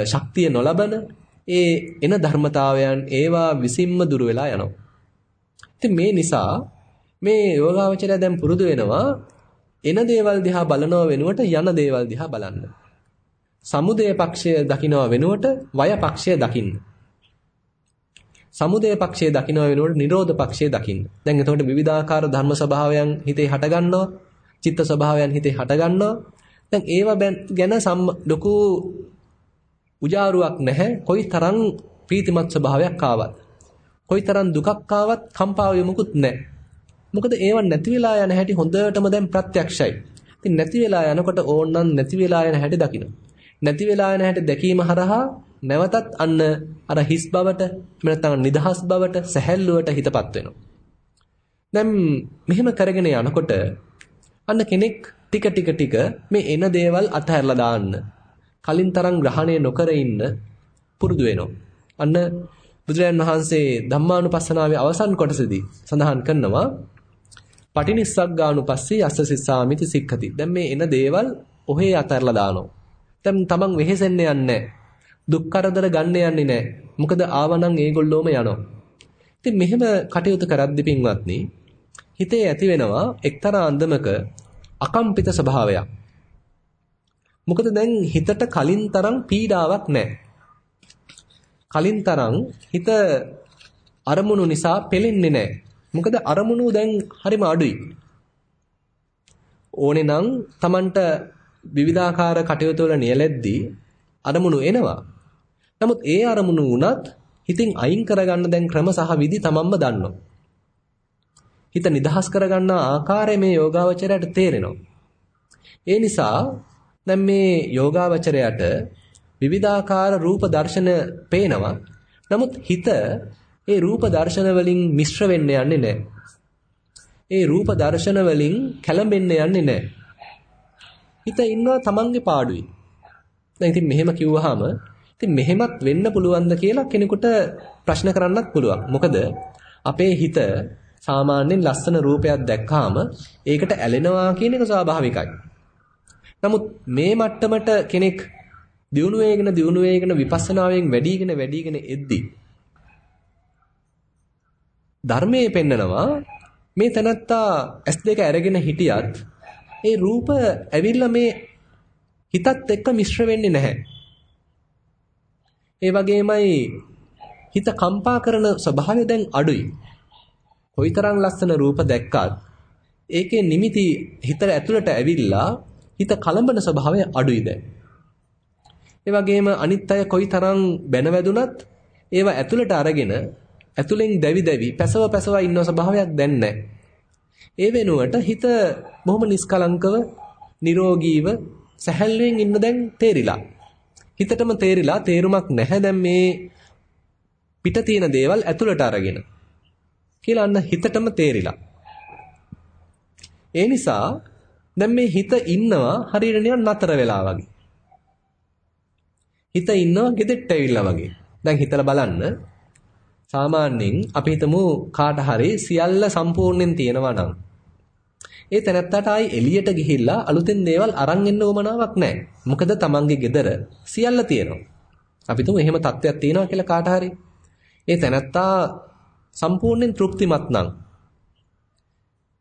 ශක්තිය නොලබන ඒ එන ධර්මතාවයන් ඒවා විසින්ම දුර වෙලා යනවා. ඉතින් මේ නිසා මේ යෝගාවචරය දැන් පුරුදු වෙනවා එන දේවල් දිහා බලනව වෙනුවට යන දේවල් දිහා බලන්න. සමුදය පක්ෂය දකින්නව වෙනුවට වය පක්ෂය දකින්න. සමුදය පක්ෂය දකින්නව වෙනුවට නිරෝධ පක්ෂය දකින්න. දැන් එතකොට විවිධාකාර ධර්ම ස්වභාවයන් හිතේ හට ගන්නවා. චිත්ත ස්වභාවයන් හිතේ හට ගන්නවා. දැන් ඒවා ගැන ලොකු උජාරුවක් නැහැ. කොයිතරම් ප්‍රීතිමත් ස්වභාවයක් ආවත්. කොයිතරම් දුකක් ආවත් කම්පා වෙමුකුත් නැහැ. මොකද ඒව නැති වෙලා යන හැටි හොඳටම දැන් ප්‍රත්‍යක්ෂයි. ඉතින් නැති වෙලා යනකොට ඕනනම් නැති වෙලා යන හැටි දකින්න. නැති වෙලා යන හැටි දැකීම හරහා නැවතත් අන්න අර හිස් බවට එහෙම නිදහස් බවට සැහැල්ලුවට හිතපත් වෙනවා. දැන් මෙහෙම කරගෙන යනකොට අන්න කෙනෙක් ටික ටික ටික මේ එන දේවල් අතහැරලා දාන්න. කලින් තරම් ග්‍රහණය නොකර ඉන්න පුරුදු වෙනවා. අන්න බුදුරජාන් වහන්සේ ධම්මානුපස්සනාවේ අවසන් කොටසදී සඳහන් කරනවා පටිනිස්සග්ගානුපස්සී අස්ස සිස්සාමිති සික්ඛති. දැන් මේ එන දේවල් ඔහේ අතහැරලා දානවා. දැන් තමන් වෙහෙසෙන්න යන්නේ දුක් කරදර ගන්න යන්නේ නැහැ. මොකද ආවනම් ඒගොල්ලෝම යනවා. ඉතින් මෙහෙම කටයුතු කරද්දී පින්වත්නි හිතේ ඇති වෙනවා එක්තරා අන්දමක අකම්පිත ස්වභාවයක්. මොකද දැන් හිතට කලින් තරම් පීඩාවක් නැහැ. කලින් තරම් හිත අරමුණු නිසා පෙලෙන්නේ නැහැ. මොකද අරමුණු දැන් හරිම අඩුයි. ඕනේ නම් Tamanට විවිධාකාර කටයුතු වල නියැලෙද්දී අරමුණු එනවා. නමුත් ඒ අරමුණු වුණත් හිතින් අයින් කරගන්න දැන් ක්‍රම සහ විදි තමන්ම දන්නවා. හිත නිදහස් කරගන්න ආකාරය මේ යෝගාවචරයට තේරෙනවා. ඒ නිසා දැන් මේ යෝගාවචරයට විවිධාකාර රූප දර්ශන පේනවා. නමුත් හිත ඒ රූප දර්ශන වලින් මිශ්‍ර වෙන්න යන්නේ නැහැ. ඒ රූප දර්ශන වලින් කැළඹෙන්න යන්නේ නැහැ. හිත ඉන්නවා තමන්ගේ පාඩුවේ. දැන් ඉතින් මෙහෙම කිව්වහම ඉතින් මෙහෙමත් වෙන්න පුළුවන්ද කියලා කෙනෙකුට ප්‍රශ්න කරන්නත් පුළුවන්. මොකද අපේ හිත සාමාන්‍යයෙන් ලස්සන රූපයක් දැක්කාම ඒකට ඇලෙනවා කියන එක ස්වාභාවිකයි. නමුත් මේ මට්ටමට කෙනෙක් දියුණු වේගෙන දියුණු වේගෙන විපස්සනාවෙන් වැඩිගෙන වැඩිගෙන එද්දී ධර්මයේ පෙන්නනවා මේ තනත්තා S2 අරගෙන හිටියත් ඒ රූප ඇවිල්ලා මේ හිතත් එක්ක මිශ්‍ර වෙන්නේ නැහැ. ඒ වගේමයි හිත කම්පා කරන ස්වභාවය දැන් අඩුයි. කොයිතරම් ලස්සන රූප දැක්කත් ඒකේ නිමිති හිතට ඇතුළට ඇවිල්ලා හිත කලඹන ස්වභාවය අඩුයි දැන්. ඒ වගේම අනිත් අය කොයිතරම් බැන වැදුනත් ඒව ඇතුළට අරගෙන ඇතුලෙන් දැවි දැවි පැසව පැසව ඉන්න ස්වභාවයක් දැන් ඒ වෙනුවට හිත බොහොම නිස්කලංකව නිරෝගීව සැහැල්ලුවෙන් ඉන්න දැන් තේරිලා. හිතටම තේරිලා තේරුමක් නැහැ දැන් මේ පිට තියෙන දේවල් ඇතුළට අරගෙන. කියලා අන්න හිතටම තේරිලා. ඒ නිසා දැන් මේ හිත ඉන්නවා හරියට නිකන් නතර වෙලා වගේ. හිත ඉන්නවා ගෙදෙට්ට ඇවිල්ලා වගේ. දැන් හිතලා බලන්න සාමාන්‍යයෙන් අපි හිතමු කාට හරි සියල්ල සම්පූර්ණයෙන් තියෙනවා නම් ඒ තැනත්තාට ආයි එළියට ගිහිල්ලා අලුතෙන් දේවල් අරන් එන්න උවමනාවක් නැහැ. මොකද තමන්ගේ ගෙදර සියල්ල තියෙනවා. අපි තුමු එහෙම තත්ත්වයක් තියෙනවා කියලා කාට හරි. ඒ තැනත්තා සම්පූර්ණයෙන් තෘප්තිමත් නම්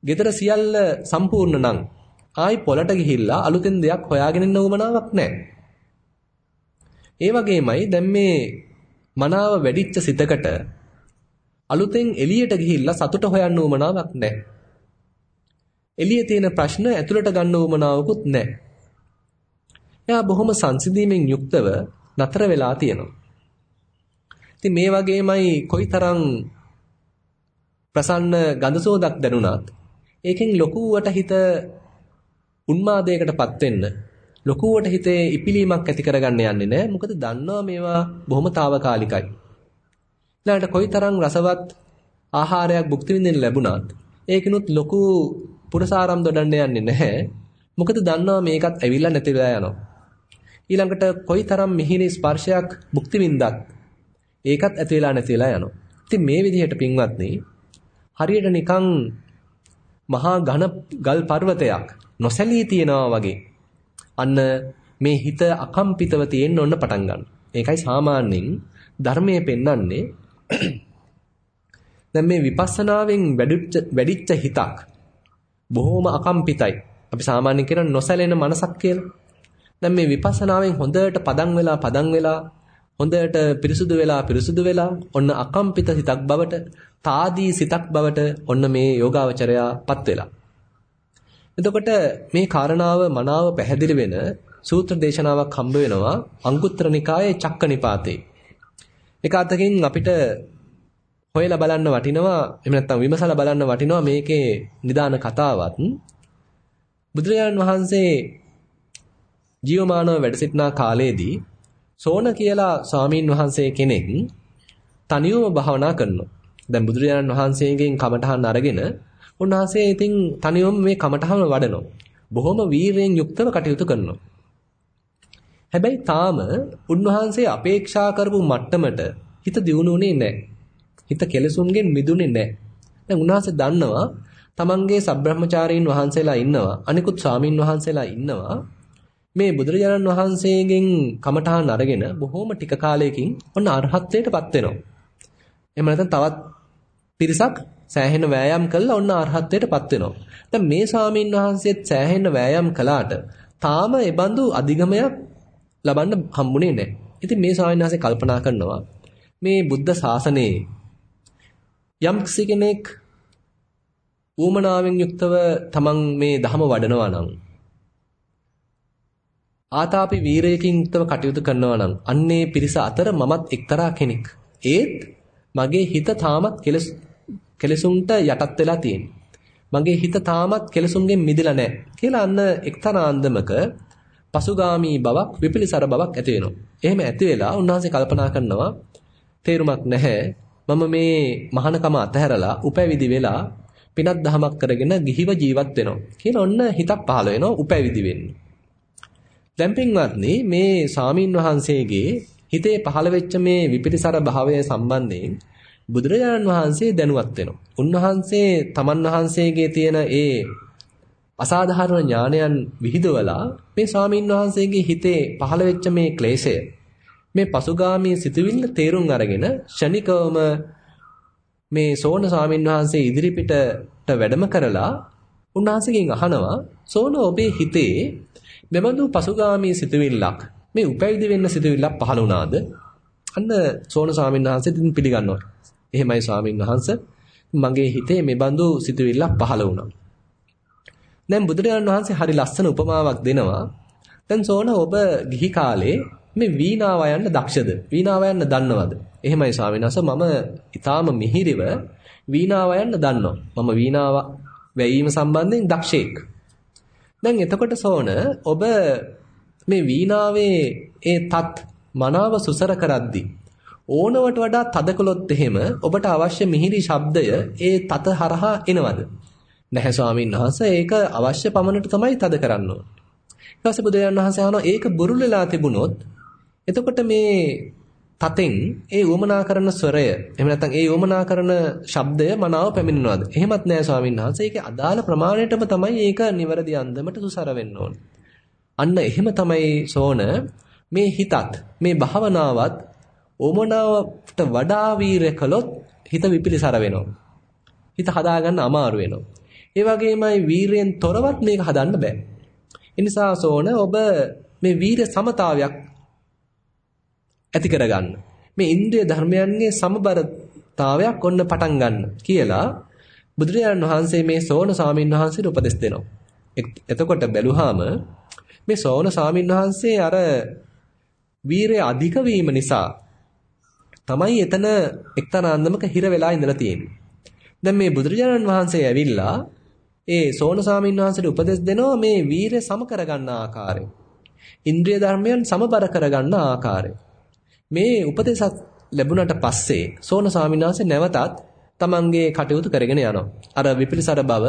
ගෙදර සියල්ල සම්පූර්ණ නම් ආයි පොළට ගිහිල්ලා අලුතෙන් දෙයක් හොයාගෙන ඉන්න උවමනාවක් නැහැ. ඒ වගේමයි දැන් මේ මනාව වැඩිච්ච සිතකට අලුතෙන් එළියට ගිහිල්ලා සතුට හොයන්න උවමනාවක් නැහැ. එළියේ තියෙන ප්‍රශ්න ඇතුළට ගන්න උවමනාවකුත් නැහැ. එයා බොහොම සංසිඳීමෙන් යුක්තව නතර වෙලා තියෙනවා. ඉතින් මේ වගේමයි කොයිතරම් ප්‍රසන්න ගඳසෝදක් දැනුණත් ඒකෙන් ලොකුවට හිත උන්මාදයකටපත් වෙන්න ලොකුවට හිතේ ඉපිලීමක් ඇති කරගන්න යන්නේ නැහැ. මොකද දන්නවා මේවා බොහොම తాවකාලිකයි. ඊළඟට කොයිතරම් රසවත් ආහාරයක් භුක්ති විඳින්න ලැබුණත් ඒකිනුත් ලොකු පුරසාරම් දොඩන්න යන්නේ නැහැ. මොකද දන්නවා මේකත් ඇවිල්ලා නැති වෙලා යනවා. ඊළඟට කොයිතරම් මිහිරි ස්පර්ශයක් භුක්ති විඳත් ඒකත් ඇති වෙලා නැති වෙලා යනවා. ඉතින් මේ විදිහට පින්වත්නි හරියට නිකන් මහා ඝන ගල් පර්වතයක් නොසැලී තියනවා වගේ අන්න මේ හිත අකම්පිතව තියෙන්න ඔන්න පටන් ගන්නවා. ඒකයි සාමාන්‍යයෙන් ධර්මයේ පෙන්වන්නේ දැන් මේ විපස්සනාවෙන් වැඩිච්ච හිතක් බොහොම අකම්පිතයි. අපි සාමාන්‍යයෙන් කියන නොසැලෙන මනසක් කියලා. දැන් මේ විපස්සනාවෙන් හොඳට පදන් වෙලා පදන් වෙලා හොඳට පිරිසුදු වෙලා පිරිසුදු වෙලා ඔන්න අකම්පිත සිතක් බවට తాදී සිතක් බවට ඔන්න මේ යෝගාවචරයාපත් වෙලා. එතකොට මේ කාරණාව මනාව පැහැදිලි වෙන සූත්‍ර දේශනාවක් හම්බ වෙනවා අංගුත්තර නිකායේ චක්කනිපාතේ. එක අතකින් අපිට හොයලා බලන්න වටිනවා එහෙම නැත්නම් විමසලා බලන්න වටිනවා මේකේ නිදාන කතාවත් බුදුරජාණන් වහන්සේ ජීවමානව වැඩ සිටිනා කාලයේදී සෝන කියලා ස්වාමීන් වහන්සේ කෙනෙක් තනියම භාවනා කරනවා. දැන් බුදුරජාණන් වහන්සේගෙන් කමඨහන් අරගෙන උන්වහන්සේ ඉතින් තනියම මේ කමඨහම වඩනවා. බොහොම වීරයෙන් යුක්තව කටයුතු කරනවා. හැබැයි තාම උන්වහන්සේ අපේක්ෂා කරපු මට්ටමට හිත දියුණුුනේ නැහැ. හිත කෙලසුන්ගෙන් මිදුනේ නැහැ. දැන් උන්වහන්සේ දන්නවා තමන්ගේ සබ්‍රහ්මචාරීන් වහන්සේලා ඉන්නවා. අනිකුත් ස්වාමින් වහන්සේලා ඉන්නවා. මේ බුදුරජාණන් වහන්සේගෙන් කමඨහන් අරගෙන බොහොම ටික කාලයකින් ඔන්න අරහත්ත්වයටපත් වෙනවා. එහෙම නැත්නම් තවත් පිරිසක් සෑහෙන වෑයම් කළා ඔන්න අරහත්ත්වයටපත් වෙනවා. දැන් මේ ස්වාමීන් වහන්සේත් සෑහෙන වෑයම් කළාට තාම ඒ බඳු අධිගමයක් ලබන්න හම්බුනේ නැහැ. ඉතින් මේ ස්වාමීන් වහන්සේ කල්පනා කරනවා මේ බුද්ධ ශාසනයේ යම් කෙනෙක් ඌමනාවෙන් යුක්තව තමන් මේ ධහම වඩනවා නම් ආතාපි වීරයකින් යුක්තව කටයුතු කරනවා නම් අන්නේ පිරිස අතර මමත් එක්තරා කෙනෙක්. ඒත් මගේ හිත තාමත් කෙලස් කෙලසුන්ට යටත් වෙලා තියෙනවා. මගේ හිත තාමත් කෙලසුන්ගෙන් මිදලා නැහැ කියලා අන්න එක්තරා අන්දමක පසුගාමී බවක් විපිලිසර බවක් ඇති වෙනවා. එහෙම ඇති වෙලා උන්වහන්සේ කල්පනා කරනවා තේරුමක් නැහැ මම මේ මහානකම අතහැරලා උපැවිදි වෙලා පිනක් දහමක් කරගෙන ගිහිව ජීවත් වෙනවා කියලා ඔන්න හිතක් පහළ වෙනවා උපැවිදි වෙන්න. දැන් පින්වත්නි මේ සාමින් වහන්සේගේ හිතේ පහළ වෙච්ච මේ විපිරිසර භාවය සම්බන්ධයෙන් බුදුරජාණන් වහන්සේ දැනුවත් වෙනවා. උන්වහන්සේ තමන් වහන්සේගේ තියෙන ඒ අසාධාරණ ඥානයන් විහිදවලා මේ ස්වාමීන් වහන්සේගේ හිතේ පහළ වෙච්ච මේ ක්ලේශය මේ පසුගාමී සිතුවිල්ල තේරුම් අරගෙන ෂණිකවම මේ සෝන ස්වාමීන් වහන්සේ ඉදිරිපිටට වැඩම කරලා උන්වහන්සේගෙන් අහනවා සෝන ඔබේ හිතේ මෙබඳු පසුගාමී සිතුවිල්ලක් මේ උපැවිදි වෙන්න සිතුවිල්ලක් පහළ වුණාද? අන්න සෝන ස්වාමීන් වහන්සේ දින් පිළිගන්නවා. එහෙමයි ස්වාමීන් වහන්සේ මගේ හිතේ මෙබඳු සිතුවිල්ලක් පහළ වුණා. දැන් බුදුරජාණන් වහන්සේ හරි ලස්සන උපමාවක් දෙනවා. දැන් සෝන ඔබ ගිහි කාලේ මේ වීණාව යන්න දක්ෂද? වීණාව යන්න දන්නවද? එහෙමයි ස්වාමීන් වහන්සේ මම ඊටාම මිහිරිව වීණාව යන්න දන්නවා. මම වීණාව වැයීම සම්බන්ධයෙන් දක්ෂයෙක්. දැන් එතකොට සෝන ඔබ මේ වීණාවේ ඒ තත් මනාව සුසර කරද්දී ඕනවට වඩා තද කළොත් එහෙම ඔබට අවශ්‍ය මිහිරි ශබ්දය ඒ තත හරහා එනවද? නැහැ ස්වාමීන් වහන්සේ ඒක අවශ්‍ය පමණට තමයි තද කරන්න ඕනේ. ඊට පස්සේ බුදුරජාණන් වහන්සේ අහනවා ඒක බුරුල් වෙලා තිබුණොත් එතකොට මේ තතෙන් ඒ උවමනා කරන ස්වරය එහෙම නැත්නම් ඒ උවමනා කරන ශබ්දය මනාව පැමිණෙනවද? එහෙමත් නෑ ස්වාමීන් වහන්සේ. ඒකේ අදාළ ප්‍රමාණයටම තමයි ඒක නිවැරදි අන්දමට සුසර වෙන්න ඕනේ. අන්න එහෙම තමයි සෝන මේ හිතත් මේ භාවනාවත් උවමනාවට වඩා වීරය කළොත් හිත විපිලිසර වෙනවා. හිත හදාගන්න අමාරු වෙනවා. ඒ වගේමයි වීරයෙන් තොරවත් මේක හදන්න බෑ. ඒ නිසා සෝන ඔබ මේ වීර සමතාවයක් ඇති කරගන්න. මේ ඉන්ද්‍රිය ධර්මයන්ගේ සමබරතාවයක් ඔන්න පටන් ගන්න කියලා බුදුරජාණන් වහන්සේ මේ සෝන සාමින් වහන්සේට උපදෙස් දෙනවා. එතකොට බැලුවාම මේ සෝන සාමින් වහන්සේ අර වීරය අධික වීම නිසා තමයි එතන එක්තරා අන්දමක හිර වෙලා ඉඳලා තියෙන්නේ. දැන් මේ බුදුරජාණන් වහන්සේ ඇවිල්ලා ඒ සෝන සාමින් වහන්සේට උපදෙස් දෙනවා මේ වීරය සම කරගන්න ආකාරය. ඉන්ද්‍රිය ධර්මයන් සමබර කරගන්න ආකාරය. මේ උපදේශත් ලැබුණට පස්සේ සෝන ස්වාමීන් වහන්සේ නැවතත් තමන්ගේ කටයුතු කරගෙන යනවා. අර විපිලිසර බව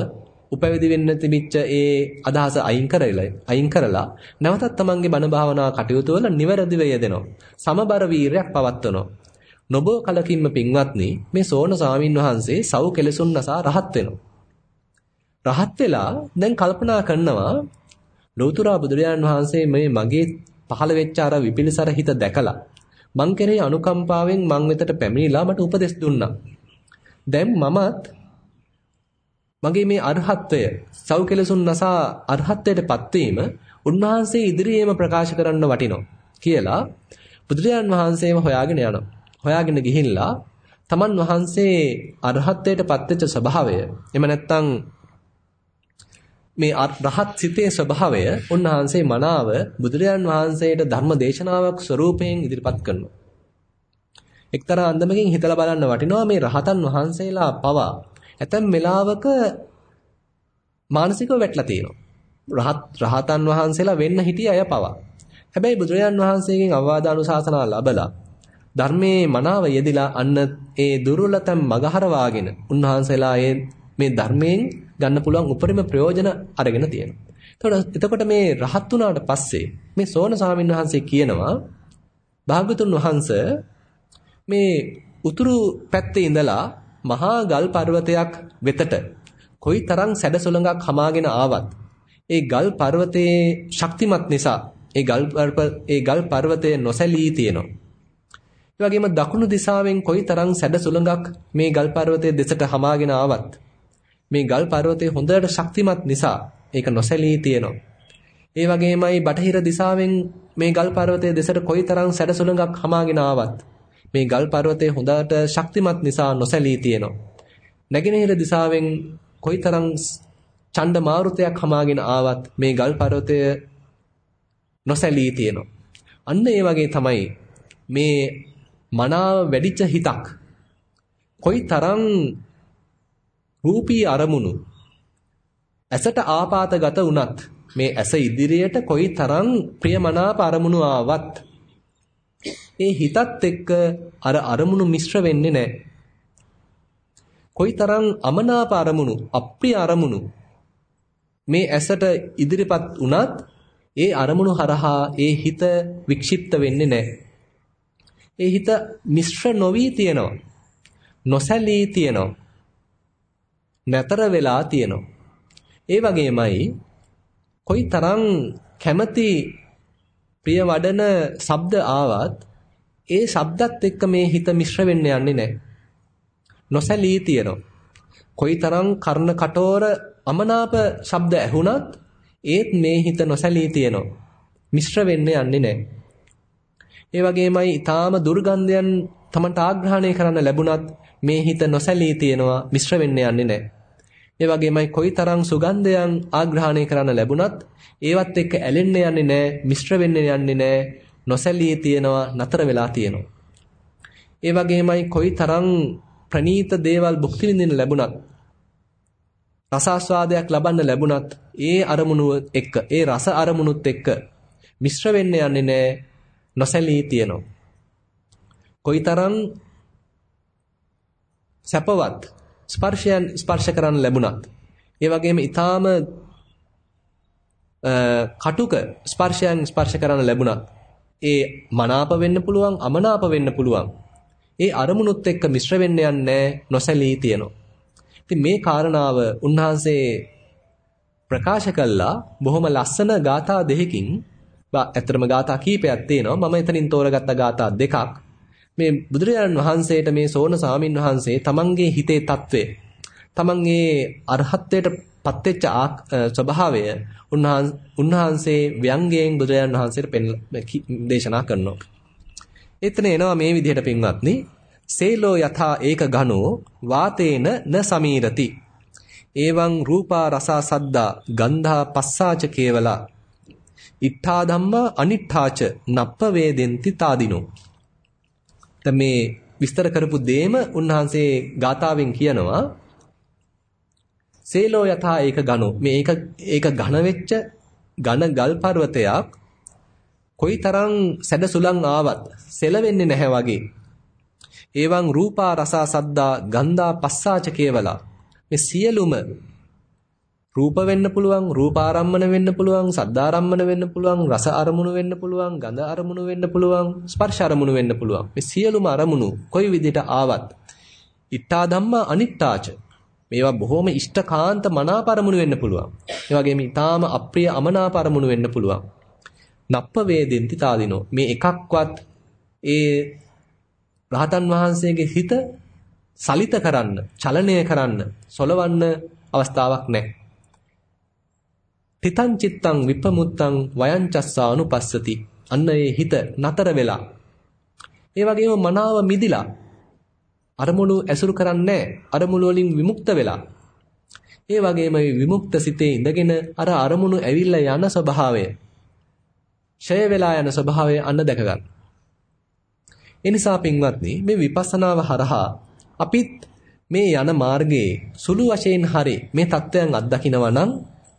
උපවිදි වෙන්න තිබිච්ච ඒ අදහස අයින් කරලා අයින් කරලා නැවතත් තමන්ගේ බණ භාවනා කටයුතු වල නිවැරදිව යෙදෙනවා. සමබර වීරයක් පවත්වනවා. නොබෝ කලකින්ම පින්වත්නි මේ සෝන ස්වාමීන් වහන්සේ සව් කෙලසුන් නසා රහත් වෙනවා. රහත් වෙලා දැන් කල්පනා කරනවා ලෞතුරා බුදුරජාන් වහන්සේ මේ මගේ පහළ වෙච්ච අර විපිලිසර හිත දැකලා මං කෙරෙහි අනුකම්පාවෙන් මං වෙතට පැමිණිලා මට උපදෙස් දුන්නා. දැන් මමත් මගේ මේ අරහත්වය සෞකලසුන් නසා අරහත්වයටපත් වීම උන්වහන්සේ ඉදිරියේම ප්‍රකාශ කරන්න වටිනවා කියලා බුදුරජාන් වහන්සේම හොයාගෙන යනවා. හොයාගෙන ගිහිල්ලා තමන් වහන්සේ අරහත්ත්වයටපත් වෙච්ච ස්වභාවය එහෙම නැත්නම් මේ රහත් සිතේ ස්වභාවය උන්වහන්සේ මනාව බුදුරජාන් වහන්සේට ධර්ම දේශනාවක් ස්වරූපයෙන් ඉදිරිපත් කරනවා. එක්තරා අන්දමකින් හිතලා බලන්න වටිනවා මේ රහතන් වහන්සේලා පවා ඇතැම් වෙලාවක මානසිකව වැටලා තියෙනවා. රහත් රහතන් වහන්සේලා වෙන්න හිටිය අය පවා. හැබැයි බුදුරජාන් වහන්සේගෙන් අවවාද අනුශාසනා ලැබලා ධර්මයේ මනාව යෙදිලා අන්න ඒ දුර්වලතම් මගහරවාගෙන උන්වහන්සේලා මේ ධර්මයෙන් ගන්න පුළුවන් උපරිම ප්‍රයෝජන අරගෙන තියෙනවා. එතකොට මේ රහත් වුණාට පස්සේ මේ සෝන ස්වාමීන් වහන්සේ කියනවා භාගතුන් වහන්සේ මේ උතුරු පැත්තේ ඉඳලා මහා ගල් පර්වතයක් වෙතට කොයිතරම් සැඩසොලඟක් හමාගෙන ආවත් ඒ ගල් පර්වතයේ ශක්තිමත් නිසා ඒ ගල් ඒ ගල් පර්වතයේ නොසැලී තියෙනවා. ඒ වගේම දකුණු දිශාවෙන් කොයිතරම් සැඩසොලඟක් මේ ගල් පර්වතයේ දෙසට හමාගෙන ආවත් මේ ගල් පර්වතය හොඳට ශක්තිමත් නිසා ඒක නොසැලී තියෙනවා. ඒ වගේමයි බටහිර දිශාවෙන් මේ ගල් පර්වතයේ දෙසට කොයිතරම් සැඩසුළඟක් හමාගෙන ආවත් මේ ගල් පර්වතය හොඳට ශක්තිමත් නිසා නොසැලී තියෙනවා. නැගෙනහිර දිශාවෙන් කොයිතරම් ඡණ්ඩ මාරුතයක් හමාගෙන ආවත් මේ ගල් පර්වතය නොසැලී තියෙනවා. අන්න ඒ වගේ තමයි මේ මනාව වැඩිච්ච හිතක් කොයිතරම් රූපී අරමුණු ඇසට ආපాతගත වුණත් මේ ඇස ඉදිරියට කොයිතරම් ප්‍රියමනාප අරමුණු ආවත් ඒ හිතත් එක්ක අර අරමුණු මිශ්‍ර වෙන්නේ නැහැ. කොයිතරම් අමනාප අරමුණු, අප්‍රිය අරමුණු මේ ඇසට ඉදිරිපත් වුණත් ඒ අරමුණු හරහා ඒ හිත වික්ෂිප්ත වෙන්නේ නැහැ. ඒ හිත මිශ්‍ර නොවි තියෙනවා. නොසැලී තියෙනවා. නැතර වෙලා තියෙනවා. ඒ වගේමයි කොයිතරම් කැමැති ප්‍රිය වඩන ශබ්ද ආවත් ඒ ශබ්දත් එක්ක මේ හිත මිශ්‍ර වෙන්න යන්නේ නැහැ. නොසැලී තියෙනවා. කොයිතරම් කර්ණ කටෝර අමනාප ශබ්ද ඇහුණත් ඒත් මේ හිත නොසැලී තියෙනවා. මිශ්‍ර වෙන්න යන්නේ නැහැ. ඒ වගේමයි ඊටාම දුර්ගන්ධයන් තමන්ට ආග්‍රහණය කරන්න ලැබුණත් මේ හිත නොසැලී තියෙනවා මිශ්‍ර වෙන්න යන්නේ නැහැ. ඒ වගේමයි කොයිතරම් සුගන්ධයන් ආග්‍රහණය කරන්න ලැබුණත් ඒවත් එක්ක ඇලෙන්න යන්නේ නැහැ, මිශ්‍ර වෙන්න යන්නේ නැහැ, නොසැලී තියෙනවා, නතර වෙලා තියෙනවා. ඒ වගේමයි කොයිතරම් ප්‍රනීත දේවල් භුක්ති විඳින්න ලැබුණත් රසාස්වාදයක් ලබන්න ලැබුණත් ඒ අරමුණු එක්ක ඒ රස අරමුණුත් එක්ක මිශ්‍ර වෙන්න යන්නේ නැහැ නොසැලී තියෙනවා. කොයිතරම් සැපවත් ස්පර්ශයන් ස්පර්ශ කරන්න ලැබුණත් ඒ වගේම ඊටාම කටුක ස්පර්ශයන් ස්පර්ශ කරන්න ලැබුණත් ඒ මනාප වෙන්න පුළුවන් අමනාප වෙන්න පුළුවන් ඒ අරමුණුත් එක්ක මිශ්‍ර වෙන්න යන්නේ නොසැලී තියෙනවා. ඉතින් මේ කාරණාව උන්වහන්සේ ප්‍රකාශ කළා. බොහොම ලස්සන ගාථා දෙකකින් ඇත්තටම ගාථා කීපයක් තියෙනවා. මම එතනින් තෝරගත්ත ගාථා දෙකක්. මේ බුදුරජාණන් වහන්සේට මේ සෝන සාමින් වහන්සේ තමන්ගේ හිතේ తත්වය තමන්ගේ අරහත්ත්වයට පත්වෙච්ච ස්වභාවය උන්වහන්සේ ව්‍යංගයෙන් බුදුරජාණන් වහන්සේට දේශනා කරනවා. එතන එනවා මේ විදිහට පින්වත්නි සේලෝ යථා ඒක ඝනෝ වාතේන න සමීරති. එවං රූපා රසා සද්දා ගන්ධා පස්සාච කේවලා ඉත්තා ධම්මා අනිත්තාච නප්ප වේදෙන්ති තාදිනෝ දැන් මේ විස්තර කරපු දෙයම උන්වහන්සේ ගාතාවෙන් කියනවා සේලෝ යථා ඒක ඝනෝ මේ ඒක ඒක ඝන වෙච්ච ඝන ගල් පර්වතයක් කොයිතරම් සැඩ සුලං ආවත් සෙලවෙන්නේ නැහැ වගේ. එවං රූපා රසා සද්දා ගන්ධා පස්සාච කේවලා. මේ සියලුම රූප වෙන්න පුළුවන්, රූපාරම්මන වෙන්න පුළුවන්, සද්දාරම්මන වෙන්න පුළුවන්, රස අරමුණු වෙන්න පුළුවන්, ගඳ අරමුණු වෙන්න පුළුවන්, ස්පර්ශ අරමුණු වෙන්න පුළුවන්. මේ සියලුම අරමුණු කොයි විදිහට ආවත් ඉත්තා ධම්මා අනිත්තාච මේවා බොහොම ඉෂ්ටකාන්ත මනාප අරමුණු වෙන්න පුළුවන්. ඒ වගේම ඊටාම අප්‍රිය අමනාප අරමුණු වෙන්න පුළුවන්. නප්ප වේදෙන්ති තාදිනෝ මේ එකක්වත් ඒ රහතන් වහන්සේගේ හිත සලිත කරන්න, චලනය කරන්න, සොලවන්න අවස්ථාවක් නැහැ. තිතං චිත්තං විපමුත්තං වයංචස්සානුපස්සති. අන්න ඒ හිත නතර වෙලා. ඒ වගේම මනාව මිදිලා අරමුණු ඇසුරු කරන්නේ අරමුණු වලින් විමුක්ත වෙලා. ඒ වගේම විමුක්ත සිතේ ඉඳගෙන අර අරමුණු ඇවිල්ලා යන ස්වභාවය ඡය වෙලා යන ස්වභාවය අන්න දැක ගන්න. ඒ නිසා පින්වත්නි මේ විපස්සනාව හරහා අපිත් මේ යන මාර්ගයේ සුළු වශයෙන් හරි මේ தත්වයන් අත්දකිනවා නම්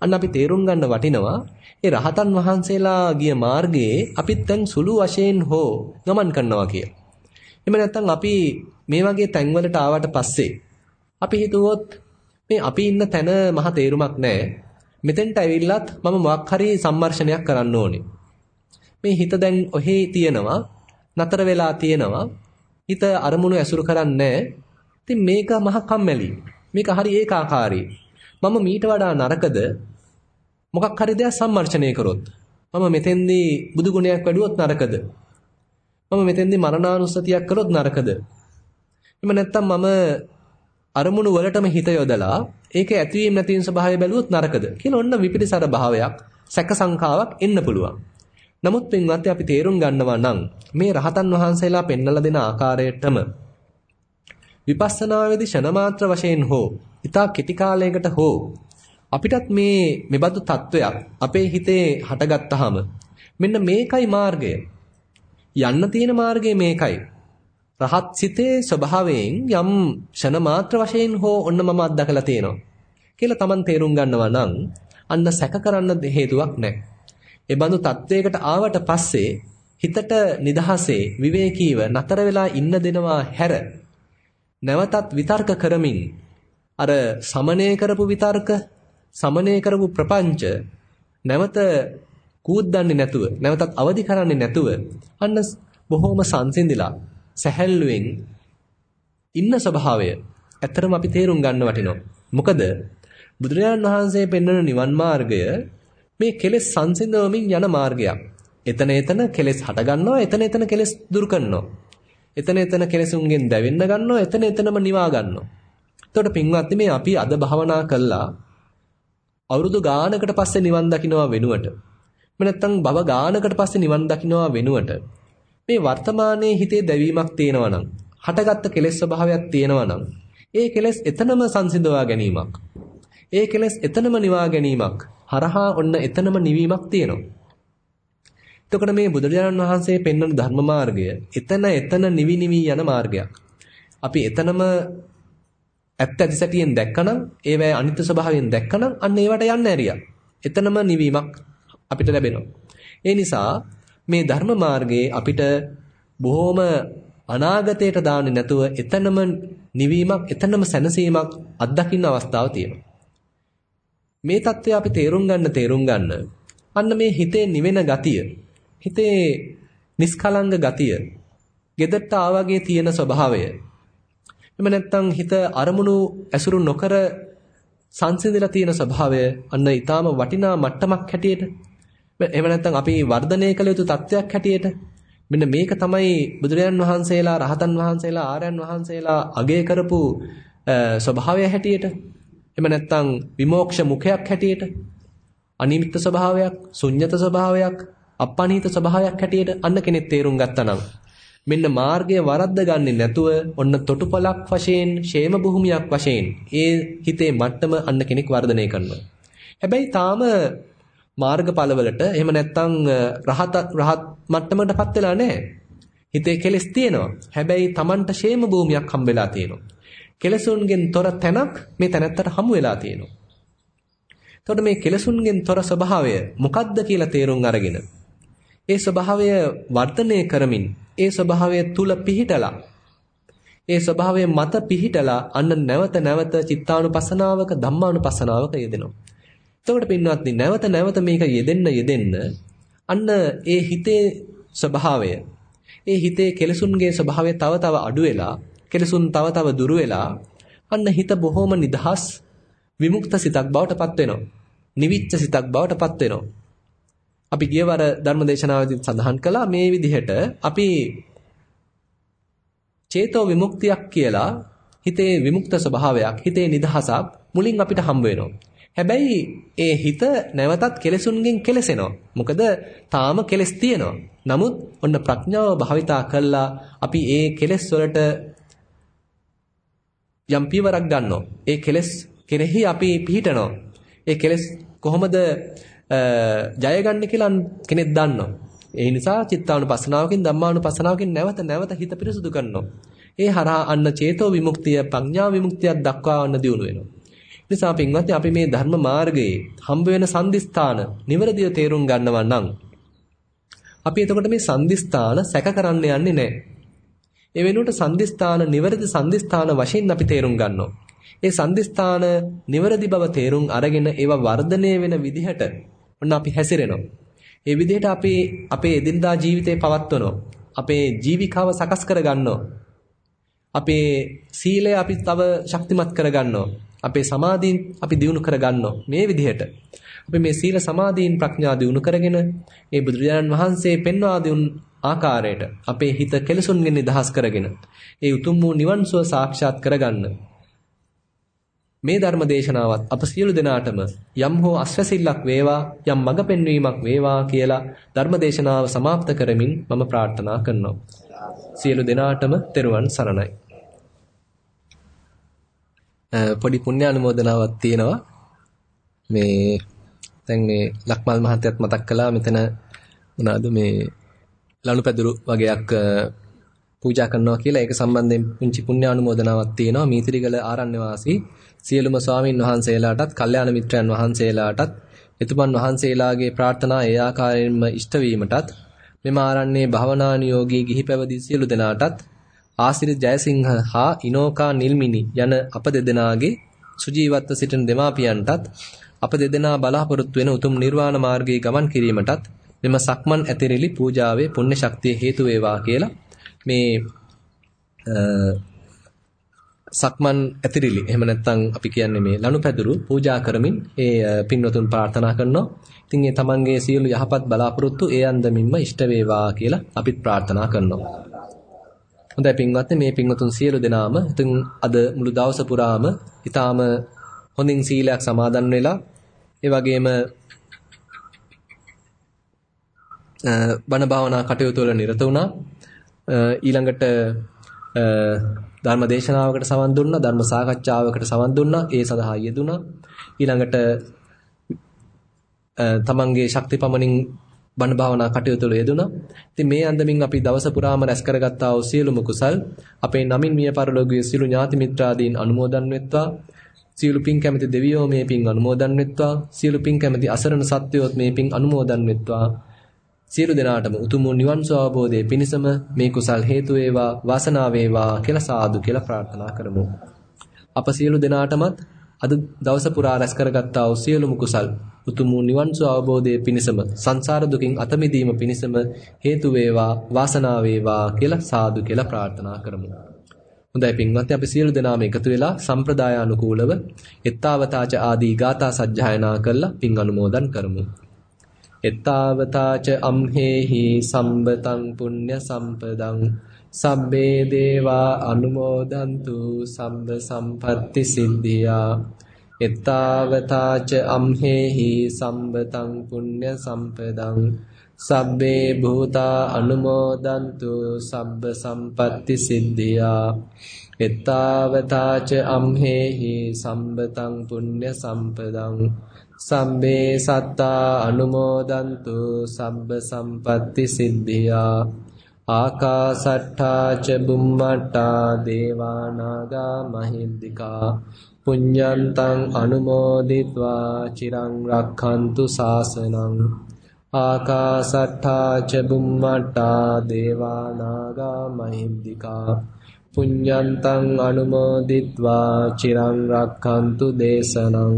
අන්න අපි තේරුම් ගන්න වටිනවා ඒ රහතන් වහන්සේලා ගිය මාර්ගයේ අපිත් දැන් සුළු වශයෙන් හෝ ගමන් කරනවා කිය. එහෙම නැත්නම් අපි මේ වගේ තැන්වලට ආවට පස්සේ අපි හිතුවොත් මේ අපි ඉන්න තැන මහ තේරුමක් නැහැ. මෙතෙන්ට ඇවිල්ලත් මම මොකක් හරි සම්මර්ෂණයක් කරන්න ඕනේ. මේ හිත දැන් ඔහේ තියෙනවා, නතර වෙලා තියෙනවා. හිත අරමුණු ඇසුරු කරන්නේ ඉතින් මේක මහ කම්මැලි. මේක හරි ඒකාකාරී. මම මීට වඩා නරකද මොකක් හරි දෙයක් සම්මර්ෂණය කරොත් මම මෙතෙන්දී බුදු ගුණයක් වැඩුවොත් නරකද? මම මෙතෙන්දී මරණානුස්සතියක් කළොත් නරකද? එහෙම නැත්නම් මම අරමුණු වලටම හිත යොදලා ඒකේ ඇතිවීම නැතිවීම ස්වභාවය බැලුවොත් නරකද කියලා ඔන්න විපිරිසර භාවයක් සැක සංකාවක් එන්න පුළුවන්. නමුත් පින්වත්නි අපි තේරුම් ගන්නවා නම් මේ රහතන් වහන්සේලා පෙන්වලා දෙන ආකාරයටම විපස්සනාවේදී ෂණ මාත්‍ර වශයෙන් හෝ ඊතා කෙටි කාලයකට හෝ අපිටත් මේ මෙබඳු තත්වයක් අපේ හිතේ හටගත්තාම මෙන්න මේකයි මාර්ගය. යන්න තියෙන මාර්ගය මේකයි. රහත් සිතේ ස්වභාවයෙන් යම් ෂණ මාත්‍ර වශයෙන් හෝ ඔන්න මම අත්දකලා තියෙනවා. කියලා Taman තේරුම් ගන්නවා නම් අන්න සැක කරන්න හේතුවක් නැහැ. ඒ බඳු තත්වයකට ආවට පස්සේ හිතට නිදහසේ විවේකීව නතර වෙලා ඉන්න දෙනවා හැර නැවතත් විතර්ක කරමින් අර සමනය කරපු විතර්ක, සමනය කරපු ප්‍රපංච නැවත කූද්දන්නේ නැතුව, නැවතත් අවදි කරන්නේ නැතුව අන්න බොහොම සංසිඳිලා සැහැල්ලුවෙන් ඉන්න ස්වභාවය ඇත්තටම අපි තේරුම් ගන්න වටිනවා. මොකද බුදුරජාණන් වහන්සේ පෙන්වන නිවන් මාර්ගය මේ කෙලෙස් සංසිඳවමින් යන මාර්ගයක්. එතන එතන කෙලෙස් හට ගන්නවා, එතන එතන කෙලෙස් දුරු කරනවා. එතන එතන කෙලෙසුන්ගෙන් දැවෙන්න ගන්නවා, එතන එතනම නිවා ගන්නවා. එතකොට පින්වත්නි මේ අපි අද භවනා කළා අවුරුදු ගානකට පස්සේ නිවන් දකින්නවා වෙනුවට. මේ නැත්තම් භව ගානකට පස්සේ නිවන් දකින්නවා වෙනුවට. මේ වර්තමානයේ හිතේ දැවීමක් තියෙනවා නම් හටගත්ත කෙලෙස් ස්වභාවයක් තියෙනවා නම් ඒ කෙලෙස් එතනම සංසිඳවා ගැනීමක්. ඒ කෙලෙස් එතනම නිවා ගැනීමක්. හරහා ඔන්න එතනම නිවීමක් තියෙනවා. එතකොට මේ බුදුරජාණන් වහන්සේ පෙන්වන ධර්ම මාර්ගය එතන එතන නිවි නිවි යන මාර්ගයක්. අපි එතනම ඇත්ත ඇති සැටියෙන් දැක්කනම් ඒවැය අනිත්‍ය ස්වභාවයෙන් දැක්කනම් අන්න ඒවට යන්න ඇරියා එතනම නිවීමක් අපිට ලැබෙනවා ඒ නිසා මේ ධර්ම මාර්ගයේ අපිට බොහොම අනාගතයට දාන්නේ නැතුව එතනම නිවීමක් එතනම සැනසීමක් අත්දකින්න අවස්ථාව තියෙනවා. මේ தත්ත්වය අපි තේරුම් ගන්න තේරුම් ගන්න අන්න මේ හිතේ නිවෙන ගතිය හිතේ නිස්කලංග ගතිය gedetta ආවගේ තියෙන ස්වභාවය එමෙ නැත්තම් හිත අරමුණු ඇසුරු නොකර සංසිඳලා තියෙන ස්වභාවය අන්න ඊටාම වටිනා මට්ටමක් හැටියට. එහෙම නැත්නම් අපි වර්ධනය කළ යුතු තත්වයක් හැටියට. මෙන්න මේක තමයි බුදුරජාන් වහන්සේලා රහතන් වහන්සේලා ආර්යයන් වහන්සේලා අගය කරපු ස්වභාවය හැටියට. එහෙම නැත්නම් විමෝක්ෂ මුඛයක් හැටියට. අනිමිත්ත ස්වභාවයක් ශුන්්‍යත ස්වභාවයක් අප්පනීත ස්වභාවයක් හැටියට අන්න කෙනෙක් තේරුම් ගත්තා නම්. මෙන්න මාර්ගය වරද්ද ගන්නේ නැතුව ඔන්න තොටුපලක් වශයෙන් ෂේම භූමියක් වශයෙන් ඒ හිතේ මට්ටම අන්න කෙනෙක් වර්ධනය කරනවා. හැබැයි තාම මාර්ගඵලවලට එහෙම නැත්නම් රහත් රහත් මට්ටමකටපත් වෙලා නැහැ. හිතේ කෙලස් තියෙනවා. හැබැයි Tamanට ෂේම භූමියක් හම්බ වෙලා තියෙනවා. කෙලසුන්ගෙන් තොර තැනක් මේ තැනත්තට හමු වෙලා තියෙනවා. එතකොට මේ කෙලසුන්ගෙන් තොර ස්වභාවය මොකක්ද කියලා තේරුම් අරගෙන ඒ ස්වභාවය වර්ධනය කරමින් ඒ ස්වභාවය තුල පිහිටලා ඒ ස්වභාවය මත පිහිටලා අන්න නැවත නැවත චිත්තානුපසනාවක ධම්මානුපසනාවක යෙදෙනවා. එතකොට පින්වත්නි නැවත නැවත මේක යෙදෙන්න යෙදෙන්න අන්න ඒ හිතේ ස්වභාවය ඒ හිතේ කෙලසුන්ගේ ස්වභාවය තව තව අඩු වෙලා කෙලසුන් තව තව දුරු වෙලා අන්න හිත බොහොම නිදහස් විමුක්ත සිතක් බවට පත් වෙනවා. නිවිච්ච සිතක් බවට පත් වෙනවා. අපි ගියවර ධර්මදේශනාවේදී සඳහන් කළා මේ විදිහට අපි චේතෝ විමුක්තියක් කියලා හිතේ විමුක්ත ස්වභාවයක් හිතේ නිදහසක් මුලින් අපිට හම්බ වෙනවා. හැබැයි ඒ හිත නැවතත් කෙලෙසුන්ගෙන් කෙලසෙනවා. මොකද තාම කෙලස් තියෙනවා. නමුත් ඔන්න ප්‍රඥාව භාවිතා කළා අපි ඒ කෙලස් වලට යම් පියවරක් ගන්නවා. ඒ කෙලස් කෙරෙහි අපි පිහිටනවා. ඒ කෙලස් කොහොමද ජය ගන්න කියලා කෙනෙක් දන්නවා. ඒ නිසා චිත්තානුපස්සනාවකින් ධම්මානුපස්සනාවකින් නැවත නැවත හිත පිරිසුදු කරනවා. ඒ හරහා අන්න චේතෝ විමුක්තිය, ප්‍රඥා විමුක්තියක් දක්වා වන්න දියුණු වෙනවා. නිසා පින්වත්නි අපි මේ ධර්ම මාර්ගයේ හම්බ වෙන සම්දිස්ථාන නිවැරදිව තේරුම් ගන්නවා නම් අපි එතකොට මේ සම්දිස්ථාන සැක කරන්න යන්නේ නැහැ. ඒ වෙනුවට සම්දිස්ථාන නිවැරදි සම්දිස්ථාන වශයෙන් අපි තේරුම් ගන්නවා. ඒ සම්දිස්ථාන නිවැරදි බව තේරුම් අරගෙන ඒවා වර්ධනය වෙන විදිහට ඔන්න අපි හැසිරෙනවා. ඒ විදිහට අපි අපේ එදිනදා ජීවිතේ පවත්වනවා. අපේ ජීවිකාව සකස් කරගන්නවා. අපේ සීලය අපි තව ශක්තිමත් කරගන්නවා. අපේ සමාධීන් අපි දියුණු කරගන්නවා මේ විදිහට. අපි මේ සීල සමාධීන් ප්‍රඥා දියුණු කරගෙන ඒ බුදුරජාණන් වහන්සේ පෙන්වා දුන් ආකාරයට අපේ හිත කෙලසුන්ගෙන් නිදහස් කරගෙන ඒ උතුම් වූ නිවන් සුව සාක්ෂාත් කරගන්න මේ ධර්ම දේශනාවත් අප සියලු දෙනාටම යම් හෝ අස්වැසිල්ලක් වේවා යම් මඟ පෙන්වීමක් වේවා කියලා ධර්ම දේශනාව સમાપ્ત කරමින් මම ප්‍රාර්ථනා කරනවා සියලු දෙනාටම තෙරුවන් සරණයි පොඩි පුණ්‍ය අනුමෝදනාවක් තියෙනවා. මේ දැන් මේ ලක්මල් මහත්තයත් මතක් කළා මෙතන මොනවාද මේ ලනුපැදුරු වගේක් පූජා කරනවා කියලා ඒක සම්බන්ධයෙන් පුංචි පුණ්‍ය අනුමෝදනාවක් තියෙනවා. මීතිරිගල ආරණ්‍ය වාසී සියලුම ස්වාමින් වහන්සේලාටත්, කල්යාණ මිත්‍රයන් වහන්සේලාටත්, එතුමන් වහන්සේලාගේ ප්‍රාර්ථනා ඒ ආකාරයෙන්ම ඉෂ්ට වීමටත් මෙම ආරණ්‍යයේ භවනානුයෝගී ගිහි පැවදි සියලු දෙනාටත් ආසිරි ජයසිංහ හා ඉනෝකා නිල්මිනි යන අප දෙදෙනාගේ සුජීවත්ව සිටින දෙමාපියන්ටත් අප දෙදෙනා බලාපොරොත්තු වෙන උතුම් නිර්වාණ මාර්ගයේ ගමන් කිරීමටත් මෙම සක්මන් ඇතිරිලි පූජාවේ පුණ්‍ය ශක්තිය හේතු වේවා කියලා මේ සක්මන් ඇතිරිලි එහෙම නැත්නම් අපි කියන්නේ මේ ලනුපැදුරු පූජා කරමින් ඒ පින්වතුන් ප්‍රාර්ථනා කරනවා. ඉතින් ඒ තමන්ගේ සියලු යහපත් බලාපොරොත්තු ඒ අන්දමින්ම ඉෂ්ට වේවා කියලා අපිත් ප්‍රාර්ථනා කරනවා. හොඳයි පින්වත්නි මේ පින්වතුන් සියලු දෙනාම ඉතින් අද මුළු දවස පුරාම ඊටාම හොඳින් සීලයක් සමාදන් වෙලා ඒ වගේම බණ භාවනා කටයුතු වල නිරත වුණා. ඊළඟට ධර්ම දේශනාවකට සවන් දුන්නා, ධර්ම සාකච්ඡාවකට සවන් දුන්නා, ඒ සඳහා යෙදුණා. ඊළඟට තමන්ගේ ශක්ති පමණින් බණ භාවනා කටයුතු වල යෙදුණා. ඉතින් මේ අන්දමින් අපි දවස පුරාම රැස් කරගත්තා වූ සියලුම කුසල් අපේ නමින් මිය පරලෝකීය සියලු ඥාති මිත්‍රාදීන් අනුමෝදන් වෙත්වා. සියලු පින් කැමති දෙවියෝ මේ පින් අනුමෝදන් වෙත්වා. සියලු පින් කැමති අසරණ සත්වයෝත් මේ පින් අනුමෝදන් වෙත්වා. සියලු දෙනාටම උතුම් නිවන් සුවබෝධයේ පිණසම මේ කුසල් හේතු වේවා වාසනාව වේවා කියලා සාදු කියලා ප්‍රාර්ථනා කරමු. අප සියලු දෙනාටමත් අද දවස පුරා රැස් කරගත්තා වූ සියලුම කුසල් උතුම් නිවන් සුවබෝධයේ පිණසම සංසාර දුකින් අත මිදීම පිණසම හේතු වේවා වාසනාව වේවා කියලා සාදු කියලා ප්‍රාර්ථනා කරමු. හොඳයි පින්වත්නි අපි සියලු දෙනාම එකතු වෙලා සම්ප්‍රදාය අනුකූලව එත්තාවතාච ආදී ගාථා සජ්ජායනා කරලා පින් අනුමෝදන් කරමු. එත්තාවතාච අම්හෙහි සම්බතං පුඤ්ඤ සම්පදං සබ්බේ දේවා අනුමෝදන්තු සම්බ සම්පත්ති සිද්ධියා. එත්තාවතාච අම්හෙහි සම්බතං පුඤ්ඤ සම්පදං සබ්බේ භූතා අනුමෝදන්තු සබ්බ සම්පත්ති සිද්ධියා. එත්තාවතාච අම්හෙහි සම්බතං පුඤ්ඤ සම්පදං සම්බේ සත්තා අනුමෝදන්තු සබ්බ සම්පatti සිද්ධියා. ආකාසට්ඨා ච බුම්මට්ටා දේවානාගා මහිද්దికා පුඤ්ඤන්තං අනුමෝදිत्वा චිරං රක්ඛන්තු සාසනං ආකාසට්ඨා ච බුම්මට්ටා දේවානාගා මහිද්దికා පුඤ්ඤන්තං අනුමෝදිत्वा චිරං රක්ඛන්තු දේශනං.